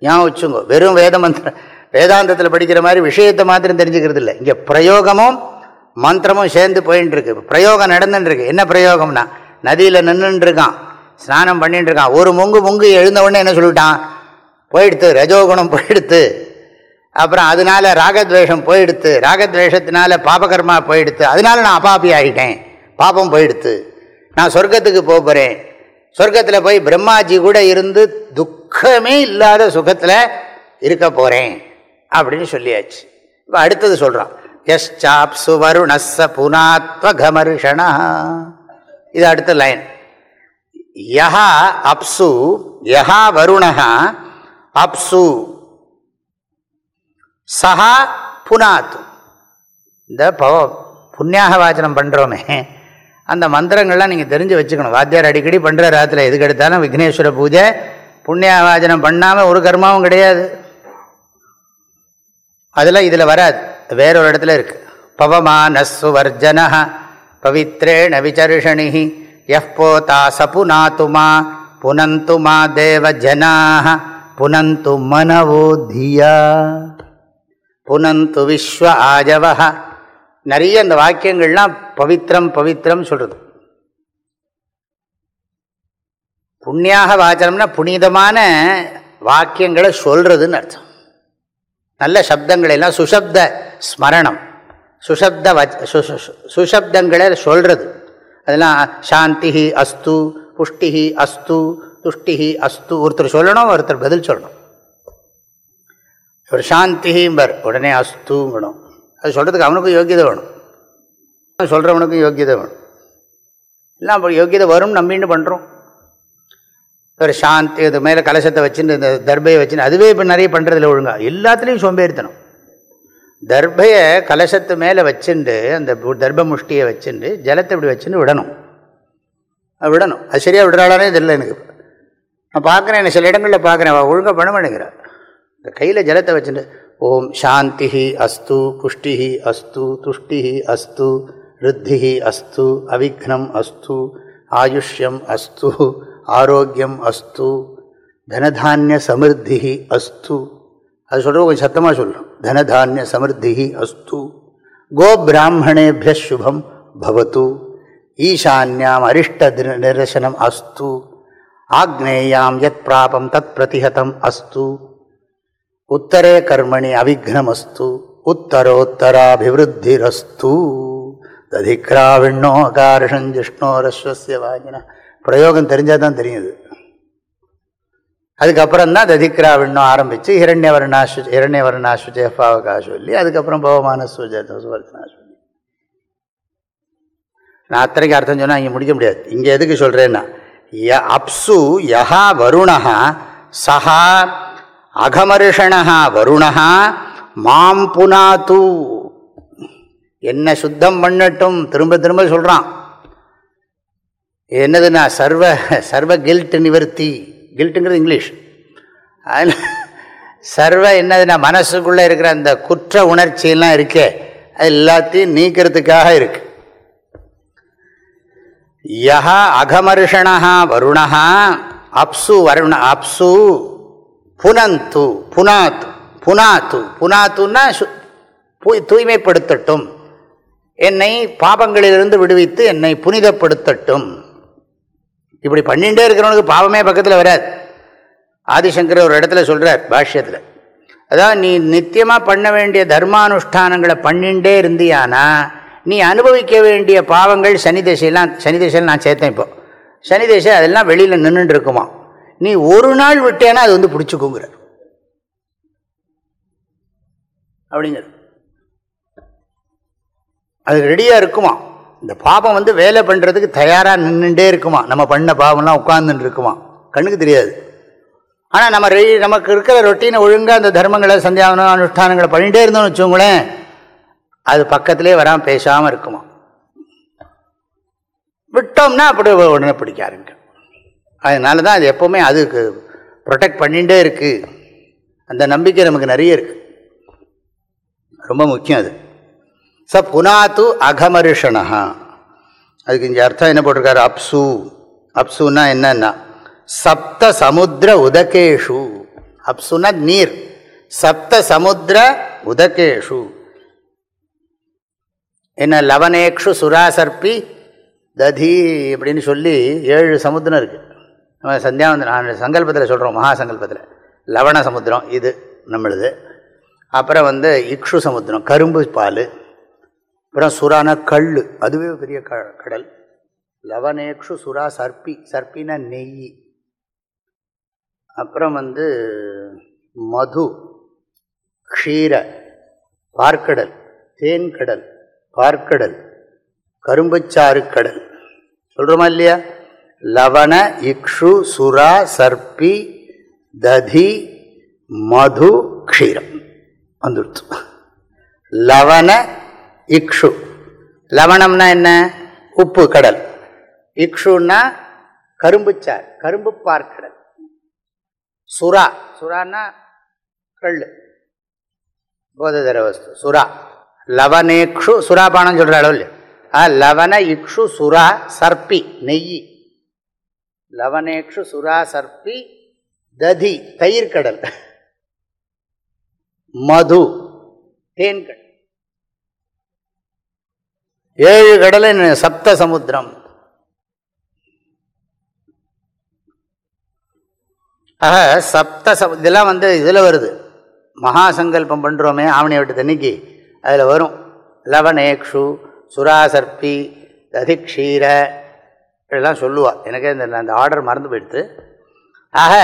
ஞாபகம் வச்சுங்க வெறும் வேத மந்திரம் வேதாந்தத்தில் படிக்கிற மாதிரி விஷயத்தை மாத்திரம் தெரிஞ்சுக்கிறது இல்லை இங்கே பிரயோகமும் மந்திரமும் சேர்ந்து போயின்னு இருக்கு பிரயோகம் நடந்துட்டு இருக்கு என்ன பிரயோகம்னா நதியில் நின்றுட்டு இருக்கான் ஸ்நானம் பண்ணிட்டு இருக்கான் ஒரு முங்கு முங்கு எழுந்த உடனே என்ன சொல்லிட்டான்? போயிடுத்து. ரஜோகுணம் போயிடுத்து. அப்புறம் அதனால ராகத்வேஷம் போயிடுத்து. ராகத்வேஷத்தினால பாபகர்மா போயிடுத்து. அதனால நான் அபாபி ஆகிட்டேன். பாபம் போயிடுத்து. நான் சொர்க்கத்துக்கு போக போகிறேன் சொர்க்கத்தில் போய் பிரம்மாஜி கூட இருந்து துக்கமே இல்லாத சுகத்தில் இருக்க போகிறேன் அப்படின்னு சொல்லியாச்சு. இப்போ அடுத்தது சொல்கிறான் எஸ் சாப்சு வருணஸ்ஸ புனாத்வகமர்ஷணா இது அடுத்த லைன். யஹா அப்சு யஹா வருணா அப்சு. சஹா புனாத்து இந்த பவ புண்ணியாக வாச்சனம் பண்ணுறோமே அந்த மந்திரங்கள்லாம் நீங்கள் தெரிஞ்சு வச்சுக்கணும். வாத்தியார் அடிக்கடி பண்ணுற ராத்திரி எதுக்கு எடுத்தாலும் விக்னேஸ்வர பூஜை புண்ணியாவாஜனம் பண்ணாமல் ஒரு கர்மாவும் கிடையாது. அதெல்லாம் இதில் வராது. வேறொரு இடத்துல இருக்குது பவமானஸ்ஸு வர்ஜன பவித்ரேண விசர்ஷணி எஃப் போதா சபுனாத்துமா புனந்து மா தேவ ஜனாக புனந்து மனவோ தியா. புனந்து விஸ்வ ஆஜவ நிறைய இந்த வாக்கியங்கள்லாம் பவித்திரம் பவித்திரம் சொல்கிறது புண்ணியாக வாச்சனம்னா புனிதமான வாக்கியங்களை சொல்கிறதுன்னு அர்த்தம். நல்ல சப்தங்களை எல்லாம் சுசப்த ஸ்மரணம். சுசப்த வச் சுசப்தங்களை சொல்கிறது அதெல்லாம் சாந்தி அஸ்து புஷ்டி அஸ்து துஷ்டி அஸ்து. ஒருத்தர் சொல்லணும் ஒருத்தர் பதில் சொல்லணும். ஒரு சாந்திம்பர் உடனே அஸ்துங்கணும் அது சொல்கிறதுக்கு அவனுக்கும் யோக்கியதை வேணும். சொல்கிறவனுக்கும் யோக்கியதை வேணும். இல்லை அப்போ யோக்கியதை வரும் நம்பின்னு பண்ணுறோம் ஒரு சாந்தி இது மேலே கலசத்தை வச்சுன்னு இந்த தர்பையை வச்சுன்னு அதுவே இப்போ நிறைய பண்ணுறதில்ல ஒழுங்காக எல்லாத்துலேயும் சோம்பேறித்தனம். தர்பையை கலசத்து மேலே வச்சுண்டு அந்த தர்ப முஷ்டியை வச்சுண்டு ஜலத்தை இப்படி வச்சுன்னு விடணும். அது விடணும். அது சரியாக விடுறாளானே தெரியல எனக்கு. நான் பார்க்குறேன் என்ன சில இடங்களில் பார்க்குறேன். ஒழுங்காக பண்ண மாட்டேங்கிறா இந்த கையில் ஜலத்தை வச்சுட்டு ஓம் சாந்தி அஸ்து புஷ்டி அஸ்து துஷ்டி அஸ்து ருத்தி அஸ்து அவிக்னம் அஸ்து ஆயுஷ்யம் அஸ்து ஆரோக்கியம் அஸ்து தனதானிய சமிருத்தி அஸ்து. அது சொல்கிறோம் கொஞ்சம் சத்தமாக சொல்கிறோம் தனதானிய சமிருத்தி அஸ்து. கோபிராமணேபிய சுபம் பவத்து. ஈசான்யாம் அரிஷ்ட நிரசனம் அஸ்து. ஆக்னேயாம் யத் பிராபம் தத் பிரதிஹதம் அஸ்து. உத்தரே கர்மணி அவிக்னம் அஸ்து உத்தரோத்தராபிவிருத்திரஸ்து ததிக்ராவிண்ணோ கார்ஷன் ஜிஷ்ணோ ரஸ்வசிய வாஜினா பிரயோகம் தெரிஞ்சால் தான் தெரியுது அதுக்கப்புறம் தான் ததிக்ராவிண்ணம் ஆரம்பித்து ஹிரண்யவர்ணாசு ஹிரண்யவர்ணாசு ஜெஃபாவகா சொல்லி அதுக்கப்புறம் பவமான சுஜர்த்தனா சொல்லி நான் அத்தனைக்கு அர்த்தம் சொன்னால் இங்கே முடிக்க முடியாது. இங்கே எதுக்கு சொல்கிறேன்னா ய அப்சு யஹா வருணா சஹா அகமர்ஷணா வருணா மாம் புனாத்து. என்ன சுத்தம் பண்ணட்டும் திரும்ப திரும்ப சொல்கிறான் என்னதுன்னா சர்வ சர்வ கில்ட் நிவர்த்தி. கில்ட்டுங்கிறது இங்கிலீஷ். அதில் சர்வ என்னதுன்னா மனசுக்குள்ளே இருக்கிற அந்த குற்ற உணர்ச்சியெல்லாம் இருக்கே அது எல்லாத்தையும் நீக்கிறதுக்காக இருக்கு. யஹா அகமர்ஷணா வருணா அப்சு வருண அப்சு. புனந்து புனாத்து புனாத்து. புனாத்துன்னா தூய்மைப்படுத்தட்டும். என்னை பாபங்களிலிருந்து விடுவித்து என்னை புனிதப்படுத்தட்டும். இப்படி பண்ணிகிட்டே இருக்கிறவனுக்கு பாவமே பக்கத்தில் வராது. ஆதிசங்கர் ஒரு இடத்துல சொல்கிறார் பாஷ்யத்தில். அதாவது நீ நித்தியமாக பண்ண வேண்டிய தர்மானுஷ்டானங்களை பண்ணிகிட்டே இருந்தியானா நீ அனுபவிக்க வேண்டிய பாவங்கள் சனி திசையெல்லாம் சனி திசையில் நான் சேர்த்தேன் இப்போ. சனி திசை அதெல்லாம் வெளியில் நின்றுட்டு இருக்குமா நீ ஒரு நாள் விட்டேன்னா அது வந்து பிடிச்சிக்குங்கிற. அப்படிங்கிற அது ரெடியாக இருக்குமா? இந்த பாபம் வந்து வேலை பண்ணுறதுக்கு தயாராக நின்றுட்டே இருக்குமா? நம்ம பண்ண பாவம்லாம் உட்காந்துன்னு இருக்குமா? கண்ணுக்கு தெரியாது. ஆனால் நம்ம ரெடி நமக்கு இருக்கிற ரொட்டீனை ஒழுங்காக அந்த தர்மங்களை சந்தியாவனம் அனுஷ்டானங்களை பண்ணிகிட்டே இருந்தோம்னு வச்சுக்கோங்களேன் அது பக்கத்திலே வராமல் பேசாமல் இருக்குமா? விட்டோம்னா அப்படி உடனே பிடிக்க ஆரம்பிக்கும். அதனால தான் அது எப்போவுமே அதுக்கு ப்ரொடெக்ட் பண்ணிகிட்டே இருக்குது அந்த நம்பிக்கை நமக்கு நிறைய இருக்குது ரொம்ப முக்கியம் அது. ச புனாத்து அகமருஷனா அதுக்கு இங்கே அர்த்தம் என்ன போட்டிருக்காரு? அப்சு. அப்சுன்னா என்னன்னா சப்த சமுத்திர உதகேஷு. அப்சுனா நீர். சப்த சமுத்திர உதகேஷு. என்ன லவனேக்ஷு சுராசர்பி ததி அப்படின்னு சொல்லி ஏழு சமுத்திரம் இருக்குது நம்ம சந்தியாவந்த நான் சங்கல்பத்தில் சொல்கிறோம் மகா சங்கல்பத்தில் லவண சமுத்திரம் இது நம்மளுது. அப்புறம் வந்து இக்ஷு சமுத்திரம் கரும்பு பால். அப்புறம் சுறானா கல் அதுவே பெரிய க கடல். லவனேக்ஷு சுறா சர்ப்பி சர்ப்பினா நெய். அப்புறம் வந்து மது க்ஷீர பார்க்கடல் தேன்கடல் பார்க்கடல் கரும்புச்சாறு கடல். சொல்கிறோமா இல்லையா? லவண இக்ஷு சுரா சர்ப்பி ததி மது க்ஷீரம். வந்துடுச்சு. லவண இக்ஷு. லவணம்னா என்ன? உப்பு கடல். இக்ஷுன்னா கரும்புச்சார் கரும்பு பார்க்கடல் சுறா. சுறான்னா கல். போததர வஸ்து சுறா. லவனேக்ஷு சுறாபானம் சொல்கிற அளவு இல்லை ஆ லவன இக்ஷு சுறா சர்ப்பி நெய். லவனேக்ஷு சுரா சர்ப்பி ததி தயிர்கடல் மது தேன்கடல் ஏழு கடலை சப்த சமுத்திரம். ஆக சப்த சப் இதெல்லாம் வந்து இதில் வருது. மகா சங்கல்பம் பண்ணுறோமே ஆவணி விட்டு தண்ணிக்கு. அதில் வரும். லவனேக்ஷு சுராசர்பி ததிக்ஷீர இதெல்லாம் சொல்லுவாள் எனக்கே இந்த அந்த ஆர்டர் மறந்து போயிடுத்து. ஆக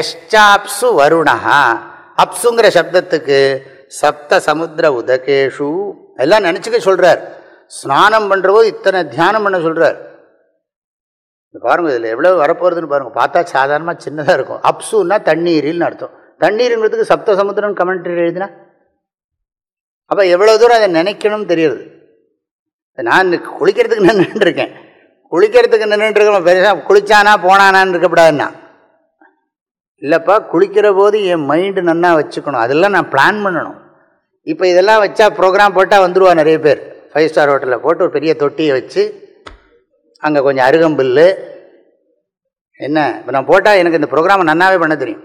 எஷ்டாப்சு வருணா அப்சுங்கிற சப்தத்துக்கு சப்த சமுத்திர உதகேஷு எல்லாம் நினச்சிக்க சொல்கிறார் ஸ்நானம் பண்ணுறபோது இத்தனை தியானம் பண்ண சொல்கிறார் பாருங்கள் இதில் எவ்வளோ வரப்போகிறதுன்னு பாருங்கள் பார்த்தா சாதாரணமாக சின்னதாக இருக்கும். அப்சுன்னா தண்ணீரில்னு அர்த்தம். தண்ணீருங்கிறதுக்கு சப்த சமுத்திரம் கமெண்ட்ரி எழுதினா? அப்போ எவ்வளோ தூரம் அதை நினைக்கணும்னு தெரியுது. நான் குளிக்கிறதுக்கு நின்றுருக்கேன். குளிக்கிறதுக்கு நின்றுட்டுருக்கோம் பெருசாக குளிச்சானா போனானான்னு இருக்கக்கூடாதுன்னா இல்லைப்பா குளிக்கிற போது என் மைண்டு நன்னா வச்சுக்கணும். அதெல்லாம் நான் பிளான் பண்ணணும். இப்போ இதெல்லாம் வச்சா ப்ரோக்ராம் போட்டால் வந்துடுவா நிறைய பேர். ஃபைவ் ஸ்டார் ஹோட்டலில் போட்டு ஒரு பெரிய தொட்டியை வச்சு அங்கே கொஞ்சம் அருகம்பில்லு. என்ன? இப்போ நான் போட்டால் எனக்கு இந்த ப்ரோக்ராமை நன்னாவே பண்ண தெரியும்.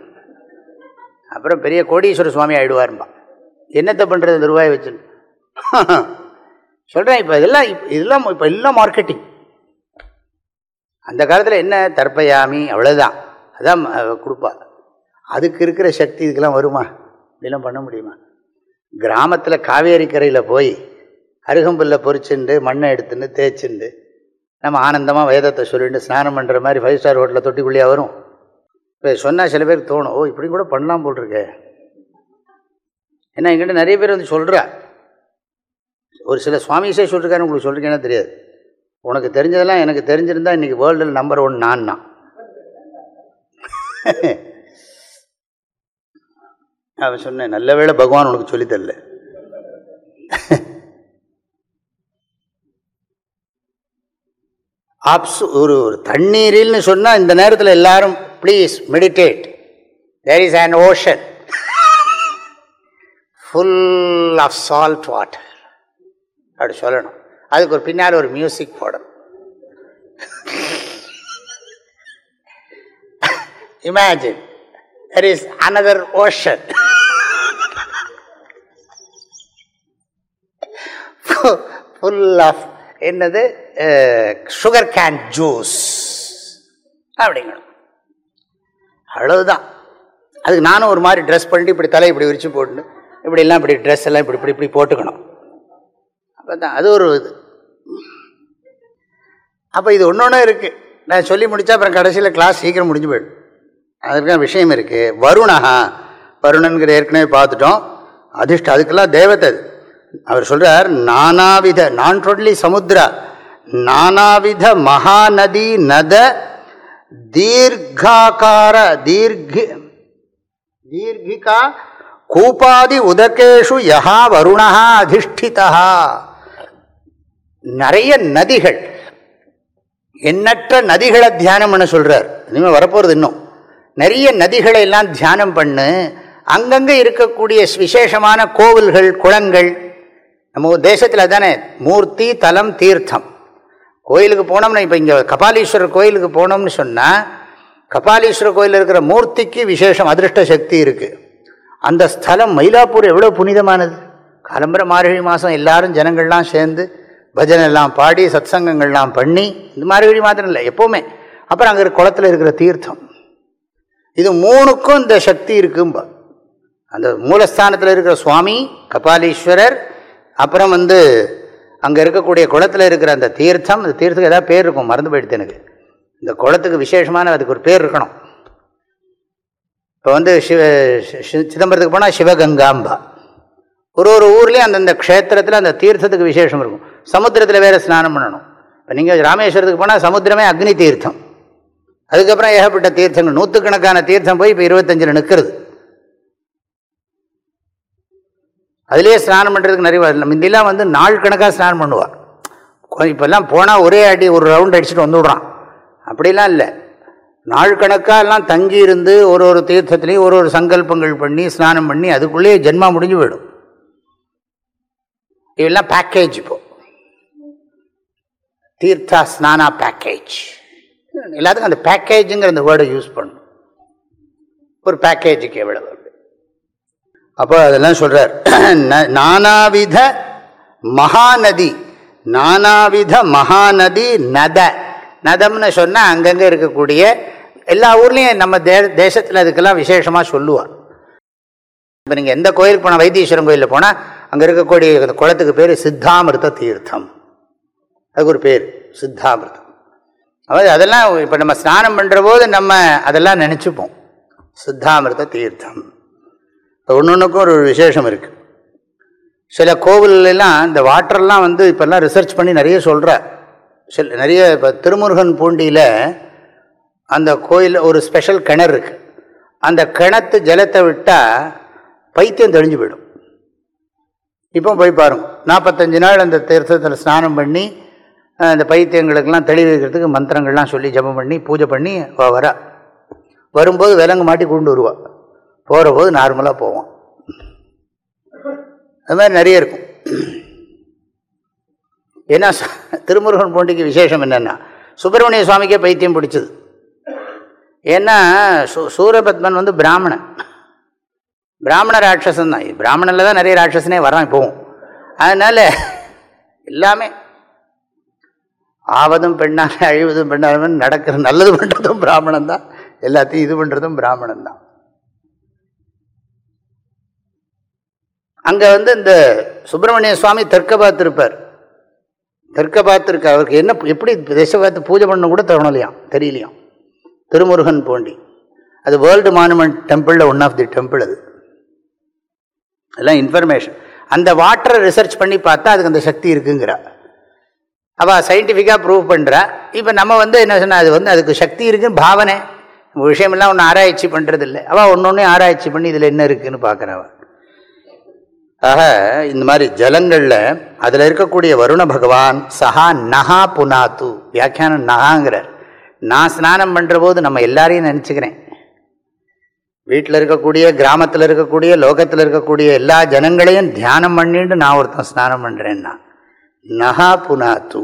அப்புறம் பெரிய கோடீஸ்வர சுவாமி ஆகிடுவாரும்பா என்னத்தை பண்ணுறது இந்த ரூபாய் வச்சு *laughs* சொல்கிறேன் இப்போ இதெல்லாம் இப்போ இதெல்லாம் இப்போ எல்லாம் மார்க்கெட்டிங் அந்த காலத்தில் என்ன? தற்பயாமி அவ்வளோதான் அதான் கொடுப்பா அதுக்கு இருக்கிற சக்தி இதுக்கெல்லாம் வருமா? இதெல்லாம் பண்ண முடியுமா? கிராமத்தில் காவேரி கரையில் போய் அருகம்புல்ல பொறிச்சுண்டு மண்ணை எடுத்துன்னு தேய்ச்சிண்டு நம்ம ஆனந்தமாக வேதத்தை சொல்லிட்டு ஸ்நானம் பண்ணுற மாதிரி ஃபைவ் ஸ்டார் ஹோட்டலில் தொட்டிக்குள்ளியாக வரும். இப்போ சொன்னால் சில பேருக்கு தோணும் ஓ இப்படி கூட பண்ணலாம் போல் இருக்கு ஏன்னா எங்கிட்ட நிறைய பேர் வந்து சொல்கிறா ஒரு சில சுவாமிஸே சொல்லிருக்காரு உங்களுக்கு சொல்லிருக்கேன்னா தெரியாது. உனக்கு தெரிஞ்சதெல்லாம் எனக்கு தெரிஞ்சிருந்தா இன்றைக்கி வேர்ல்டில் நம்பர் ஒன் நான் தான் அவன் சொன்னேன் நல்ல வேளை பகவான் உனக்கு சொல்லித்தரல ஆப்ஸ் ஒரு ஒரு தண்ணீரில்னு சொன்னால் இந்த நேரத்தில் எல்லாரும் please meditate there is an ocean full of salt water அப்படி சொல்லணும். அதுக்கு ஒரு பின்னால் ஒரு மியூசிக் போடணும் imagine there is another ocean full of என்னது சுகர் கேன் ஜூஸ் அப்படிங்கணும். அவ்வளவுதான். அதுக்கு நானும் ஒரு மாதிரி ட்ரெஸ் பண்ணிட்டு இப்படி தலை இப்படி விரித்து போட்டு இப்படி எல்லாம் இப்படி ட்ரெஸ் எல்லாம் இப்படி இப்படி இப்படி போட்டுக்கணும். அப்போ தான் அது ஒரு இது. அப்போ இது ஒன்று ஒன்று இருக்குது நான் சொல்லி முடித்தா அப்புறம் கடைசியில் கிளாஸ் சீக்கிரம் முடிஞ்சு போயிடும். அதுக்கான விஷயம் இருக்குது வருணஹா வருணன்கிற ஏற்கனவே பார்த்துட்டோம். அதிர்ஷ்டம் அதுக்கெல்லாம் தேவதை அது. அவர் சொல்கிறார் நானாவித நான் டோட்லி சமுத்திரா நானாவித மகாநதி நத தீர்காக்கார தீர்கி தீர்கிகா கூப்பாதி உதகேஷு யஹா வருணா அதிஷ்டிதா நிறைய நதிகள். எண்ணற்ற நதிகளை தியானம் பண்ண சொல்கிறார் இனிமேல் வரப்போகிறது இன்னும். நிறைய நதிகளை எல்லாம் தியானம் பண்ணு. அங்கங்கே இருக்கக்கூடிய விசேஷமான கோவில்கள் குளங்கள். நம்ம தேசத்தில் தானே மூர்த்தி தலம் தீர்த்தம். கோயிலுக்கு போனோம்னா இப்போ இங்கே கபாலீஸ்வரர் கோயிலுக்கு போனோம்னு சொன்னால் கபாலீஸ்வரர் கோயிலில் இருக்கிற மூர்த்திக்கு விசேஷம் அதிருஷ்ட சக்தி இருக்குது அந்த ஸ்தலம் மயிலாப்பூர் எவ்வளோ புனிதமானது? காலம்பர மார்கழி மாதம் எல்லாரும் ஜனங்கள்லாம் சேர்ந்து பஜனை எல்லாம் பாடி சத்சங்கங்கள்லாம் பண்ணி இந்த மாதிரி மாத்திரம் இல்லை எப்போவுமே. அப்புறம் அங்கே குளத்தில் இருக்கிற தீர்த்தம். இது மூணுக்கும் இந்த சக்தி இருக்கும்பா. அந்த மூலஸ்தானத்தில் இருக்கிற சுவாமி கபாலீஸ்வரர் அப்புறம் வந்து அங்கே இருக்கக்கூடிய குளத்தில் இருக்கிற அந்த தீர்த்தம் அந்த தீர்த்தத்துக்கு ஏதாவது பேர் இருக்கும் மறந்து போயிடுது எனக்கு. இந்த குளத்துக்கு விசேஷமான அதுக்கு ஒரு பேர் இருக்கணும். இப்போ வந்து சிவ சி- சிதம்பரத்துக்கு போனால் சிவகங்காம்பா. ஒரு ஒரு ஊர்லேயும் அந்தந்த க்ஷேத்திரத்தில் அந்த தீர்த்தத்துக்கு விசேஷம் இருக்கும். சமுத்திரத்தில் வேறு ஸ்நானம் பண்ணணும். இப்போ நீங்கள் ராமேஸ்வரத்துக்கு போனால் சமுத்திரமே அக்னி தீர்த்தம். அதுக்கப்புறம் ஏகப்பட்ட தீர்த்தங்கள் நூற்றுக்கணக்கான தீர்த்தம் போய் இப்போ இருபத்தஞ்சில் நிற்கிறது அதுலேயே ஸ்நானம் பண்ணுறதுக்கு நிறைய இல்லை முந்திலாம் வந்து நாள் கணக்காக ஸ்நானம் பண்ணுவாள் இப்போல்லாம் போனால் ஒரே அடி ஒரு ரவுண்ட் அடிச்சுட்டு வந்துவிடுறான் அப்படிலாம் இல்லை. நாள் கணக்காக எல்லாம் தங்கி இருந்து ஒரு ஒரு தீர்த்தத்துலேயும் ஒரு ஒரு சங்கல்பங்கள் பண்ணி ஸ்நானம் பண்ணி அதுக்குள்ளேயே ஜென்மா முடிஞ்சு போயிடும். இதெல்லாம் பேக்கேஜ் இப்போது தீர்த்தா ஸ்நானா பேக்கேஜ் எல்லாத்துக்கும் அந்த பேக்கேஜுங்கிற அந்த வேர்டை யூஸ் பண்ணும். ஒரு பேக்கேஜுக்கு எவ்வளவு அப்போ அதெல்லாம் சொல்கிறார் ந- *clears throat* நானாவித மகாநதி நானாவித மகாநதி நத. நதம்னு சொன்னால் அங்கங்கே இருக்கக்கூடிய எல்லா ஊர்லேயும் நம்ம தே தேசத்தில் அதுக்கெல்லாம் விசேஷமாக சொல்லுவார். இப்போ நீங்கள் எந்த கோயிலுக்கு போனால் வைத்தீஸ்வரன் கோயிலில் போனால் அங்கே இருக்கக்கூடிய அந்த குளத்துக்கு பேர் சித்தாமிருத்த தீர்த்தம். அதுக்கு ஒரு பேர் சித்தாமிரதம். அதாவது அதெல்லாம் இப்போ நம்ம ஸ்நானம் பண்ணுற போது நம்ம அதெல்லாம் நினச்சிப்போம். சித்தாமிரத தீர்த்தம். ஒன்று ஒன்றுக்கும் ஒரு விசேஷம் இருக்குது சில கோவில்லாம் இந்த வாட்டர்லாம் வந்து இப்போல்லாம் ரிசர்ச் பண்ணி நிறைய சொல்கிற சில நிறைய இப்போ திருமுருகன் பூண்டியில் அந்த கோயில் ஒரு ஸ்பெஷல் கிணறு இருக்குது அந்த கிணத்து ஜலத்தை விட்டால் பைத்தியம் தெளிஞ்சு போயிடும். இப்போ போய் பாருங்க நாற்பத்தஞ்சு நாள் அந்த தீர்த்தத்தில் ஸ்நானம் பண்ணி இந்த பைத்தியங்களுக்கெல்லாம் தெளிவிக்கிறதுக்கு மந்திரங்கள்லாம் சொல்லி ஜெபம் பண்ணி பூஜை பண்ணி வரா. வரும்போது விலங்கு மாட்டி கொண்டு வருவா. போகிற போது நார்மலாக போவோம். அது மாதிரி நிறைய இருக்கும். ஏன்னா திருமுருகன் பூண்டிக்கு விசேஷம் என்னென்னா சுப்பிரமணிய சுவாமிக்கே பைத்தியம் பிடிச்சது. ஏன்னா சூ சூரபத்மன் வந்து பிராமணன். பிராமண ராட்சசன் தான். பிராமணனில் தான் நிறைய ராட்சசனே வரான் இப்போவும். அதனால் எல்லாமே ஆவதும் பெண்ணாக அழிவதும் பெண்ணாக நடக்கிற நல்லது பண்ணுறதும் பிராமணன் தான் எல்லாத்தையும் இது பண்ணுறதும் பிராமணன் தான் அங்கே வந்து இந்த சுப்பிரமணிய சுவாமி தெற்க பார்த்துருப்பார். தெற்க பார்த்துருக்க அவருக்கு என்ன எப்படி திசை பார்த்து பூஜை பண்ண கூட தோணலையாம் தெரியலையாம். திருமுருகன் போண்டி. அது வேர்ல்டு மானுமெண்ட் டெம்பிளில் ஒன் ஆஃப் தி டெம்பிள் அது. அதெல்லாம் இன்ஃபர்மேஷன் அந்த வாட்டரை ரிசர்ச் பண்ணி பார்த்தா அதுக்கு அந்த சக்தி இருக்குங்கிறா அவள் சயின்டிஃபிக்காக ப்ரூவ் பண்ணுறா இப்போ நம்ம வந்து என்ன சொன்னால் அது வந்து அதுக்கு சக்தி இருக்குன்னு பாவனை. நம்ம விஷயமெல்லாம் ஒன்று ஆராய்ச்சி பண்ணுறது இல்லை அவள் ஒன்று ஒன்று ஆராய்ச்சி பண்ணி இதில் என்ன இருக்குன்னு பார்க்குறவன் ஆக இந்த மாதிரி ஜலங்களில் அதில் இருக்கக்கூடிய வருண பகவான் சஹா நஹா புனாத்து வியாக்கியானம் நகாங்கிறார் நான் ஸ்நானம் பண்ணுற போது நம்ம எல்லாரையும் நினச்சிக்கிறேன். வீட்டில் இருக்கக்கூடிய கிராமத்தில் இருக்கக்கூடிய லோகத்தில் இருக்கக்கூடிய எல்லா ஜனங்களையும் தியானம் பண்ணிட்டு நான் ஒருத்தன் ஸ்நானம் பண்ணுறேன்னா நகா புனாத்து.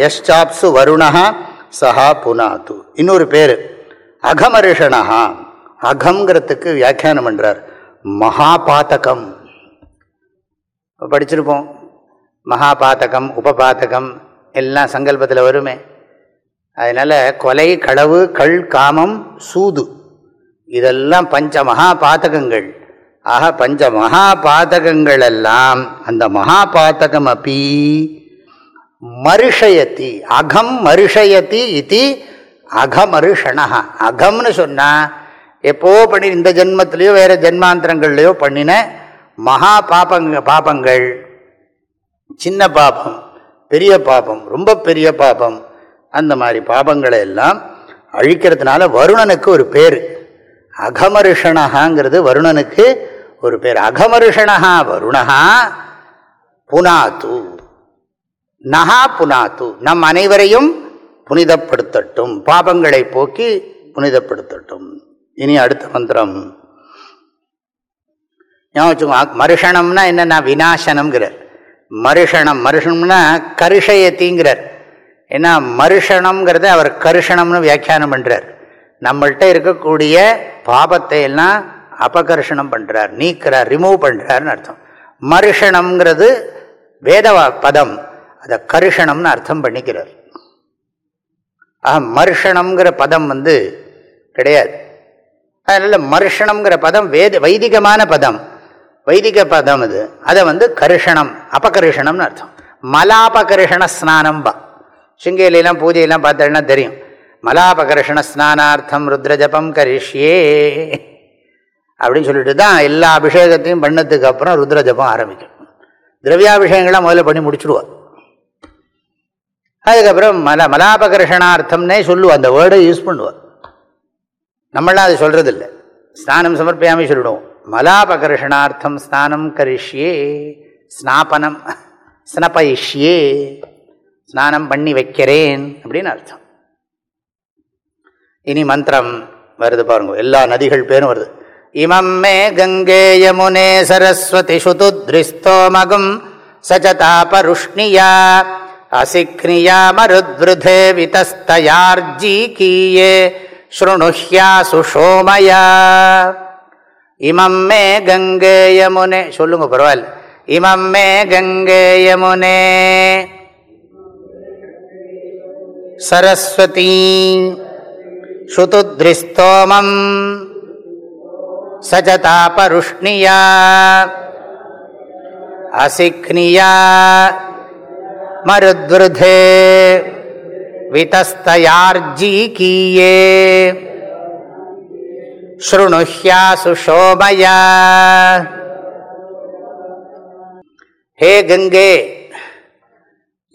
யஷ்சாப்சு வருணா சஹா புனாத்து. இன்னொரு பேர் அகமரிஷனஹா. அகங்கிறதுக்கு வியாக்கியானம் பண்ணுறார் மகாபாத்தகம் இப்போ படிச்சிருப்போம். மகாபாத்தகம் உபபாத்தகம் எல்லாம் சங்கல்பத்தில் வருமே. அதனால் கொலை களவு கள் காமம் சூது. இதெல்லாம் பஞ்ச மகாபாத்தகங்கள் ஆக பஞ்ச மகா பாத்தகங்கள் எல்லாம் அந்த மகா பாதகம் அப்பி மருஷயத்தி அகம் மருஷயத்தி இது அகமருஷணா அகம்னு சொன்னால் எப்போ பண்ணி இந்த ஜென்மத்திலையோ வேறு ஜென்மாந்திரங்கள்லையோ பண்ணின மகா பாபங்க பாபங்கள். சின்ன பாபம் பெரிய பாபம் ரொம்ப பெரிய பாபம் அந்த மாதிரி பாபங்களை எல்லாம் அழிக்கிறதுனால வருணனுக்கு ஒரு பேர். அகமருஷணகாங்கிறது வருணனுக்கு ஒரு பேர் அகமருஷணா வருணா புனாத்து. நகா புனாத்து. நம் அனைவரையும் புனிதப்படுத்தட்டும். பாபங்களை போக்கி புனிதப்படுத்தட்டும். இனி அடுத்த மந்திரம். ஞாபகம் மருஷணம்னா என்னன்னா விநாசனம்ங்கிறார் மருஷணம் மருஷணம்னா கருஷயத்திங்கிறார். ஏன்னா மருஷணம்ங்கிறத அவர் கருஷணம்னு வியாக்கியானம் பண்ணுறார் நம்மள்கிட்ட இருக்கக்கூடிய பாபத்தை எல்லாம் அபகர்ஷணம் பண்ணுறார் நீக்கிறார் ரிமூவ் பண்ணுறாருன்னு அர்த்தம். மருஷணம்ங்கிறது வேதவா பதம் அதை கருஷணம்னு அர்த்தம் பண்ணிக்கிறார். ஆஹ் மருஷணம்ங்கிற பதம் வந்து கிடையாது. அதனால் மருஷணம்ங்கிற பதம் வேத வைதிகமான பதம். வைதிக பதம் இது அதை வந்து கருஷணம் அபகருஷணம்னு அர்த்தம். மலாபகருஷண ஸ்நானம்பா சிங்கேலாம் பூஜையெல்லாம் பார்த்தேன்னா தெரியும். மலாபகர்ஷண ஸ்நானார்த்தம் ருத்ரஜபம் கரிஷ்யே. அப்படின்னு சொல்லிட்டு தான் எல்லா அபிஷேகத்தையும் பண்ணதுக்கு அப்புறம் ருத்ர ஜபம் ஆரம்பிக்கும். திரவியாபிஷேகங்கள்லாம் முதல்ல பண்ணி முடிச்சுடுவோம் அதுக்கப்புறம் மல மலாபகர்ஷணார்த்தம்னே சொல்லுவோம் அந்த வேர்டை யூஸ் பண்ணுவார் நம்மளாம் அது சொல்கிறது இல்லை ஸ்நானம் சமர்ப்பியாமே சொல்லிடுவோம். மலாபகர்ஷணார்த்தம் ஸ்நானம் கரிஷ்யே ஸ்நாபனம் ஸ்னபயிஷ்யே ஸ்நானம் பண்ணி வைக்கிறேன் அப்படின்னு அர்த்தம். இனி மந்திரம் வருது பாருங்க. எல்லா நதிகள் பேரும் வருது. இமம் மே கங்கே யமுனே சரஸ்வதி சுதுத்ரிஸ்தோமகும் சச்சதாபருஷ்ணியா அசிக்னியா மருத்ருதே விதஸ்தயார்ஜீகீயே ஸ்ருணுஹ்யா சுஷோமயா இமம் மே கங்கே யமுனே சொல்லுங்க பரவாயில்ல இமம் மே கங்கே யமுனே சரஸ்வதி श्रुतुद्रिस्तोमम् सजतापरुष्णिया असिक्निया मरुद्वृधे, वितस्तयार्जीकीये। शृणुह्यासु शोभया। हे गंगे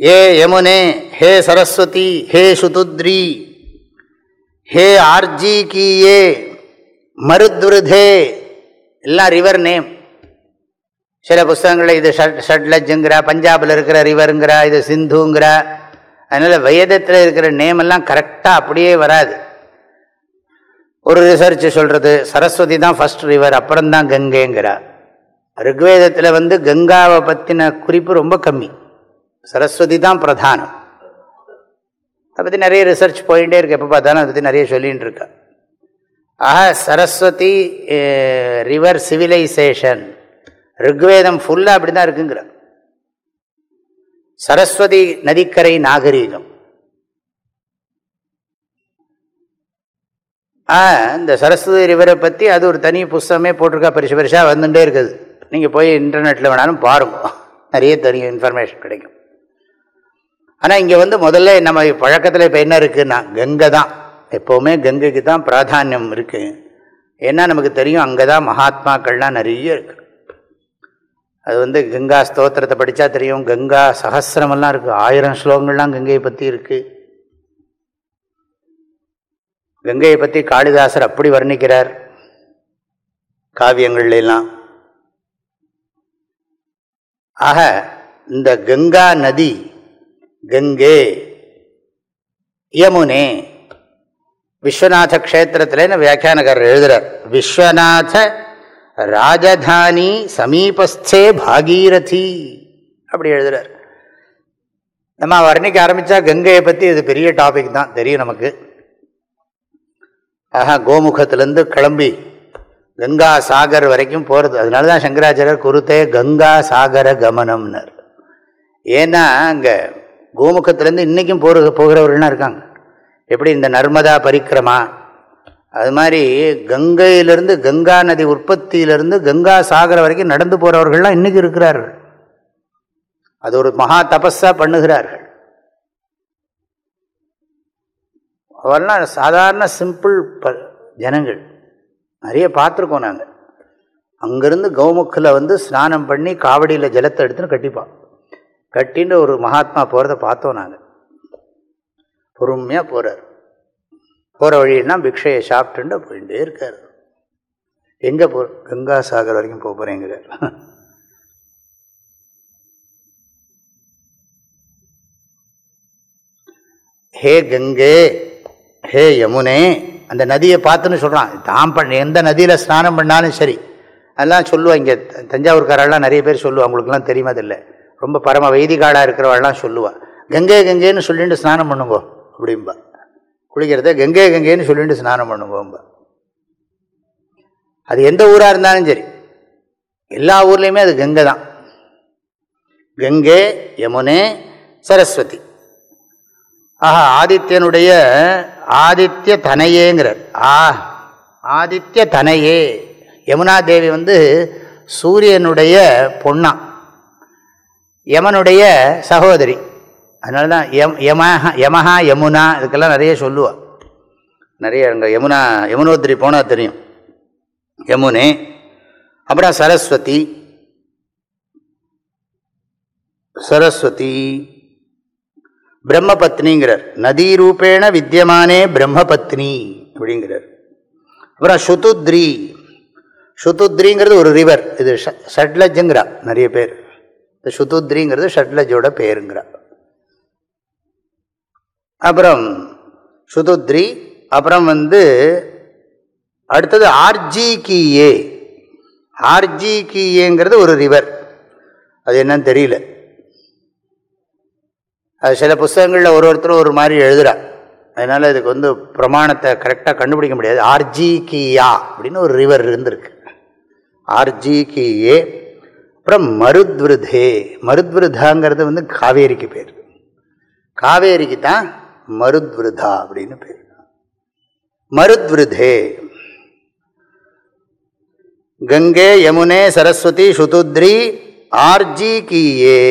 हे यमुने, हे सरस्वती, हे शुतुद्री हे आर्जी की ये மருத்ருதே எல்லாம் ரிவர் நேம் சில புஸ்தகங்களில் இது ஷட் ஷட்லஜுங்கிறா பஞ்சாபில் இருக்கிற ரிவருங்கிறா இது சிந்துங்கிறா அதனால் வேதத்தில் இருக்கிற நேம் எல்லாம் கரெக்டாக அப்படியே வராது. ஒரு ரிசர்ச் சொல்கிறது சரஸ்வதி தான் ஃபஸ்ட் ரிவர் அப்புறம்தான் கங்கைங்கிறா. ருக்வேதத்தில் வந்து கங்காவை பற்றின குறிப்பு ரொம்ப கம்மி. சரஸ்வதி தான் பிரதானம். அதை பற்றி நிறைய ரிசர்ச் போயிட்டே இருக்கு எப்போ பார்த்தாலும் அதை பற்றி நிறைய சொல்லிகிட்டு இருக்கேன் ஆஹா சரஸ்வதி ரிவர் சிவிலைசேஷன். ருக்வேதம் ஃபுல்லாக அப்படி தான் இருக்குங்கிற. சரஸ்வதி நதிக்கரை நாகரீகம். இந்த சரஸ்வதி ரிவரை பற்றி அது ஒரு தனி புஸ்தகமே போட்டிருக்கா பெருசு பெருசாக வந்துட்டே இருக்குது. நீங்கள் போய் இன்டர்நெட்டில் வேணாலும் பாருங்க. நிறைய தெரியும் இன்ஃபர்மேஷன் கிடைக்கும். ஆனால் இங்கே வந்து முதல்ல நம்ம பழக்கத்தில் இப்போ என்ன இருக்குன்னா கங்கை தான். எப்போவுமே கங்கைக்கு தான் பிராதானியம் இருக்குது ஏன்னா நமக்கு தெரியும் அங்கே தான் மகாத்மாக்கள்லாம் நிறைய இருக்கு. அது வந்து கங்கா ஸ்தோத்திரத்தை படித்தா தெரியும். கங்கா சகசிரமெல்லாம் இருக்குது ஆயிரம் ஸ்லோகங்கள்லாம் கங்கையை பற்றி இருக்குது கங்கையை பற்றி காளிதாசர் அப்படி வர்ணிக்கிறார். காவியங்கள்லாம் ஆக இந்த கங்கா நதி கங்கே யமுனே விஸ்வநாத க்ஷேத்திரத்தில் வியாக்கியானகர் எழுதுறார்? விஸ்வநாத ராஜதானி சமீபஸ்தே பாகீரதி அப்படி எழுதுறார். நம்ம வர்ணிக்க ஆரம்பித்தா கங்கையை பற்றி இது பெரிய டாபிக் தான் தெரியும் நமக்கு. ஆஹா கோமுகத்திலேருந்து கிளம்பி கங்கா சாகர் வரைக்கும் போகிறது அதனால தான் சங்கராச்சாரியர் குருத்தே கங்கா சாகர கமனம்னர். ஏன்னா அங்கே கோமுகத்துலேருந்து இன்றைக்கும் போகிற போகிறவர்கள்லாம் இருக்காங்க. எப்படி இந்த நர்மதா பரிக்கிரமா அது மாதிரி கங்கையிலிருந்து கங்கா நதி உற்பத்தியிலிருந்து கங்கா சாகர வரைக்கும் நடந்து போகிறவர்கள்லாம் இன்றைக்கி இருக்கிறார்கள். அது ஒரு மகா தபஸாக பண்ணுகிறார்கள். அவெல்லாம் சாதாரண சிம்பிள் ப ஜனங்கள். நிறைய பார்த்துருக்கோம் நாங்கள் அங்கேருந்து கௌமுக்கில் வந்து ஸ்நானம் பண்ணி காவடியில் ஜலத்தை எடுத்துன்னு கட்டிப்பான் கட்டின்னு ஒரு மகாத்மா போகிறத பார்த்தோம் நாங்கள் பொறுமையாக போகிறார் போகிற வழியெல்லாம் பிக்ஷையை சாப்பிட்டுண்டு போயிட்டே இருக்கார். எங்கே போ கங்கா சாகர் வரைக்கும் போக போகிறேங்கிறார் ஹே கங்கே ஹே யமுனே அந்த நதியை பார்த்துன்னு சொல்கிறான் தான் பண்ண எந்த நதியில் ஸ்நானம் பண்ணாலும் சரி. அதெல்லாம் சொல்லுவா இங்கே தஞ்சாவூர்காரெல்லாம் நிறைய பேர் சொல்லுவா அவங்களுக்குலாம் தெரியாதில்லை ரொம்ப பரம வைதிகாலாக இருக்கிறவாள்லாம் சொல்லுவாள் கங்கை கங்கைன்னு சொல்லிட்டு ஸ்நானம் பண்ணுங்கோ. அப்படிம்பா. குளிக்கிறத கங்கை கங்கைன்னு சொல்லிட்டு ஸ்நானம் பண்ணுவோம்பா அது எந்த ஊராக இருந்தாலும் சரி. எல்லா ஊர்லேயுமே அது கங்கை தான். கங்கை யமுனே சரஸ்வதி. ஆஹா ஆதித்யனுடைய ஆதித்ய தனையேங்கிறார். ஆ ஆதித்ய தனையே. யமுனா தேவி வந்து சூரியனுடைய பொண்ணா. யமனுடைய சகோதரி. அதனால தான் யம் யமஹா யமஹா யமுனா இதுக்கெல்லாம் நிறைய சொல்லுவாள் நிறைய அங்கே யமுனா யமுனோத்திரி போனால் தெரியும். யமுனே அப்புறம் சரஸ்வதி. சரஸ்வதி. பிரம்மபத்னிங்கிறார். நதி ரூபேண வித்தியமானே பிரம்மபத்னி அப்படிங்கிறார். அப்புறம் சுதுத்ரி சுதுத்ரிங்கிறது ஒரு ரிவர் இது ஷட்லஜுங்கிறா நிறைய பேர். இந்த சுதுத்ரிங்கிறது ஷட்லஜோட பேருங்கிறா. அப்புறம் சுதுத்ரி அப்புறம் வந்து அடுத்தது ஆர்ஜிகிஏ. ஆர்ஜிகிஏங்கிறது ஒரு ரிவர் அது என்னன்னு தெரியல. அது சில புஸ்தகங்களில் ஒரு ஒருத்தரும் ஒரு மாதிரி எழுதுகிறார் அதனால் இதுக்கு வந்து பிரமாணத்தை கரெக்டாக கண்டுபிடிக்க முடியாது. ஆர்ஜிகியா அப்படின்னு ஒரு ரிவர் இருந்திருக்கு. ஆர்ஜிகிஏ அப்புறம் மருத்விருதே. மருத்விருதாங்கிறது வந்து காவேரிக்கு பேர். காவேரிக்கு தான் மருத்விருதா அப்படின்னு பேர். மருத்விருதே. கங்கே யமுனே சரஸ்வதி சுதுத்ரி ஆர்ஜி கீயே.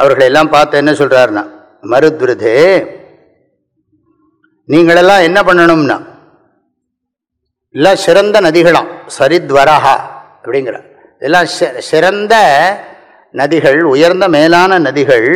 அவர்களை எல்லாம் பார்த்து என்ன சொல்கிறாருன்னா மருத்விருதே நீங்களெல்லாம் என்ன பண்ணணும்னா எல்லாம் சிறந்த நதிகளாம் சரித்வரஹா அப்படிங்கிற எல்லாம் சிறந்த நதிகள் உயர்ந்த மேலான நதிகள்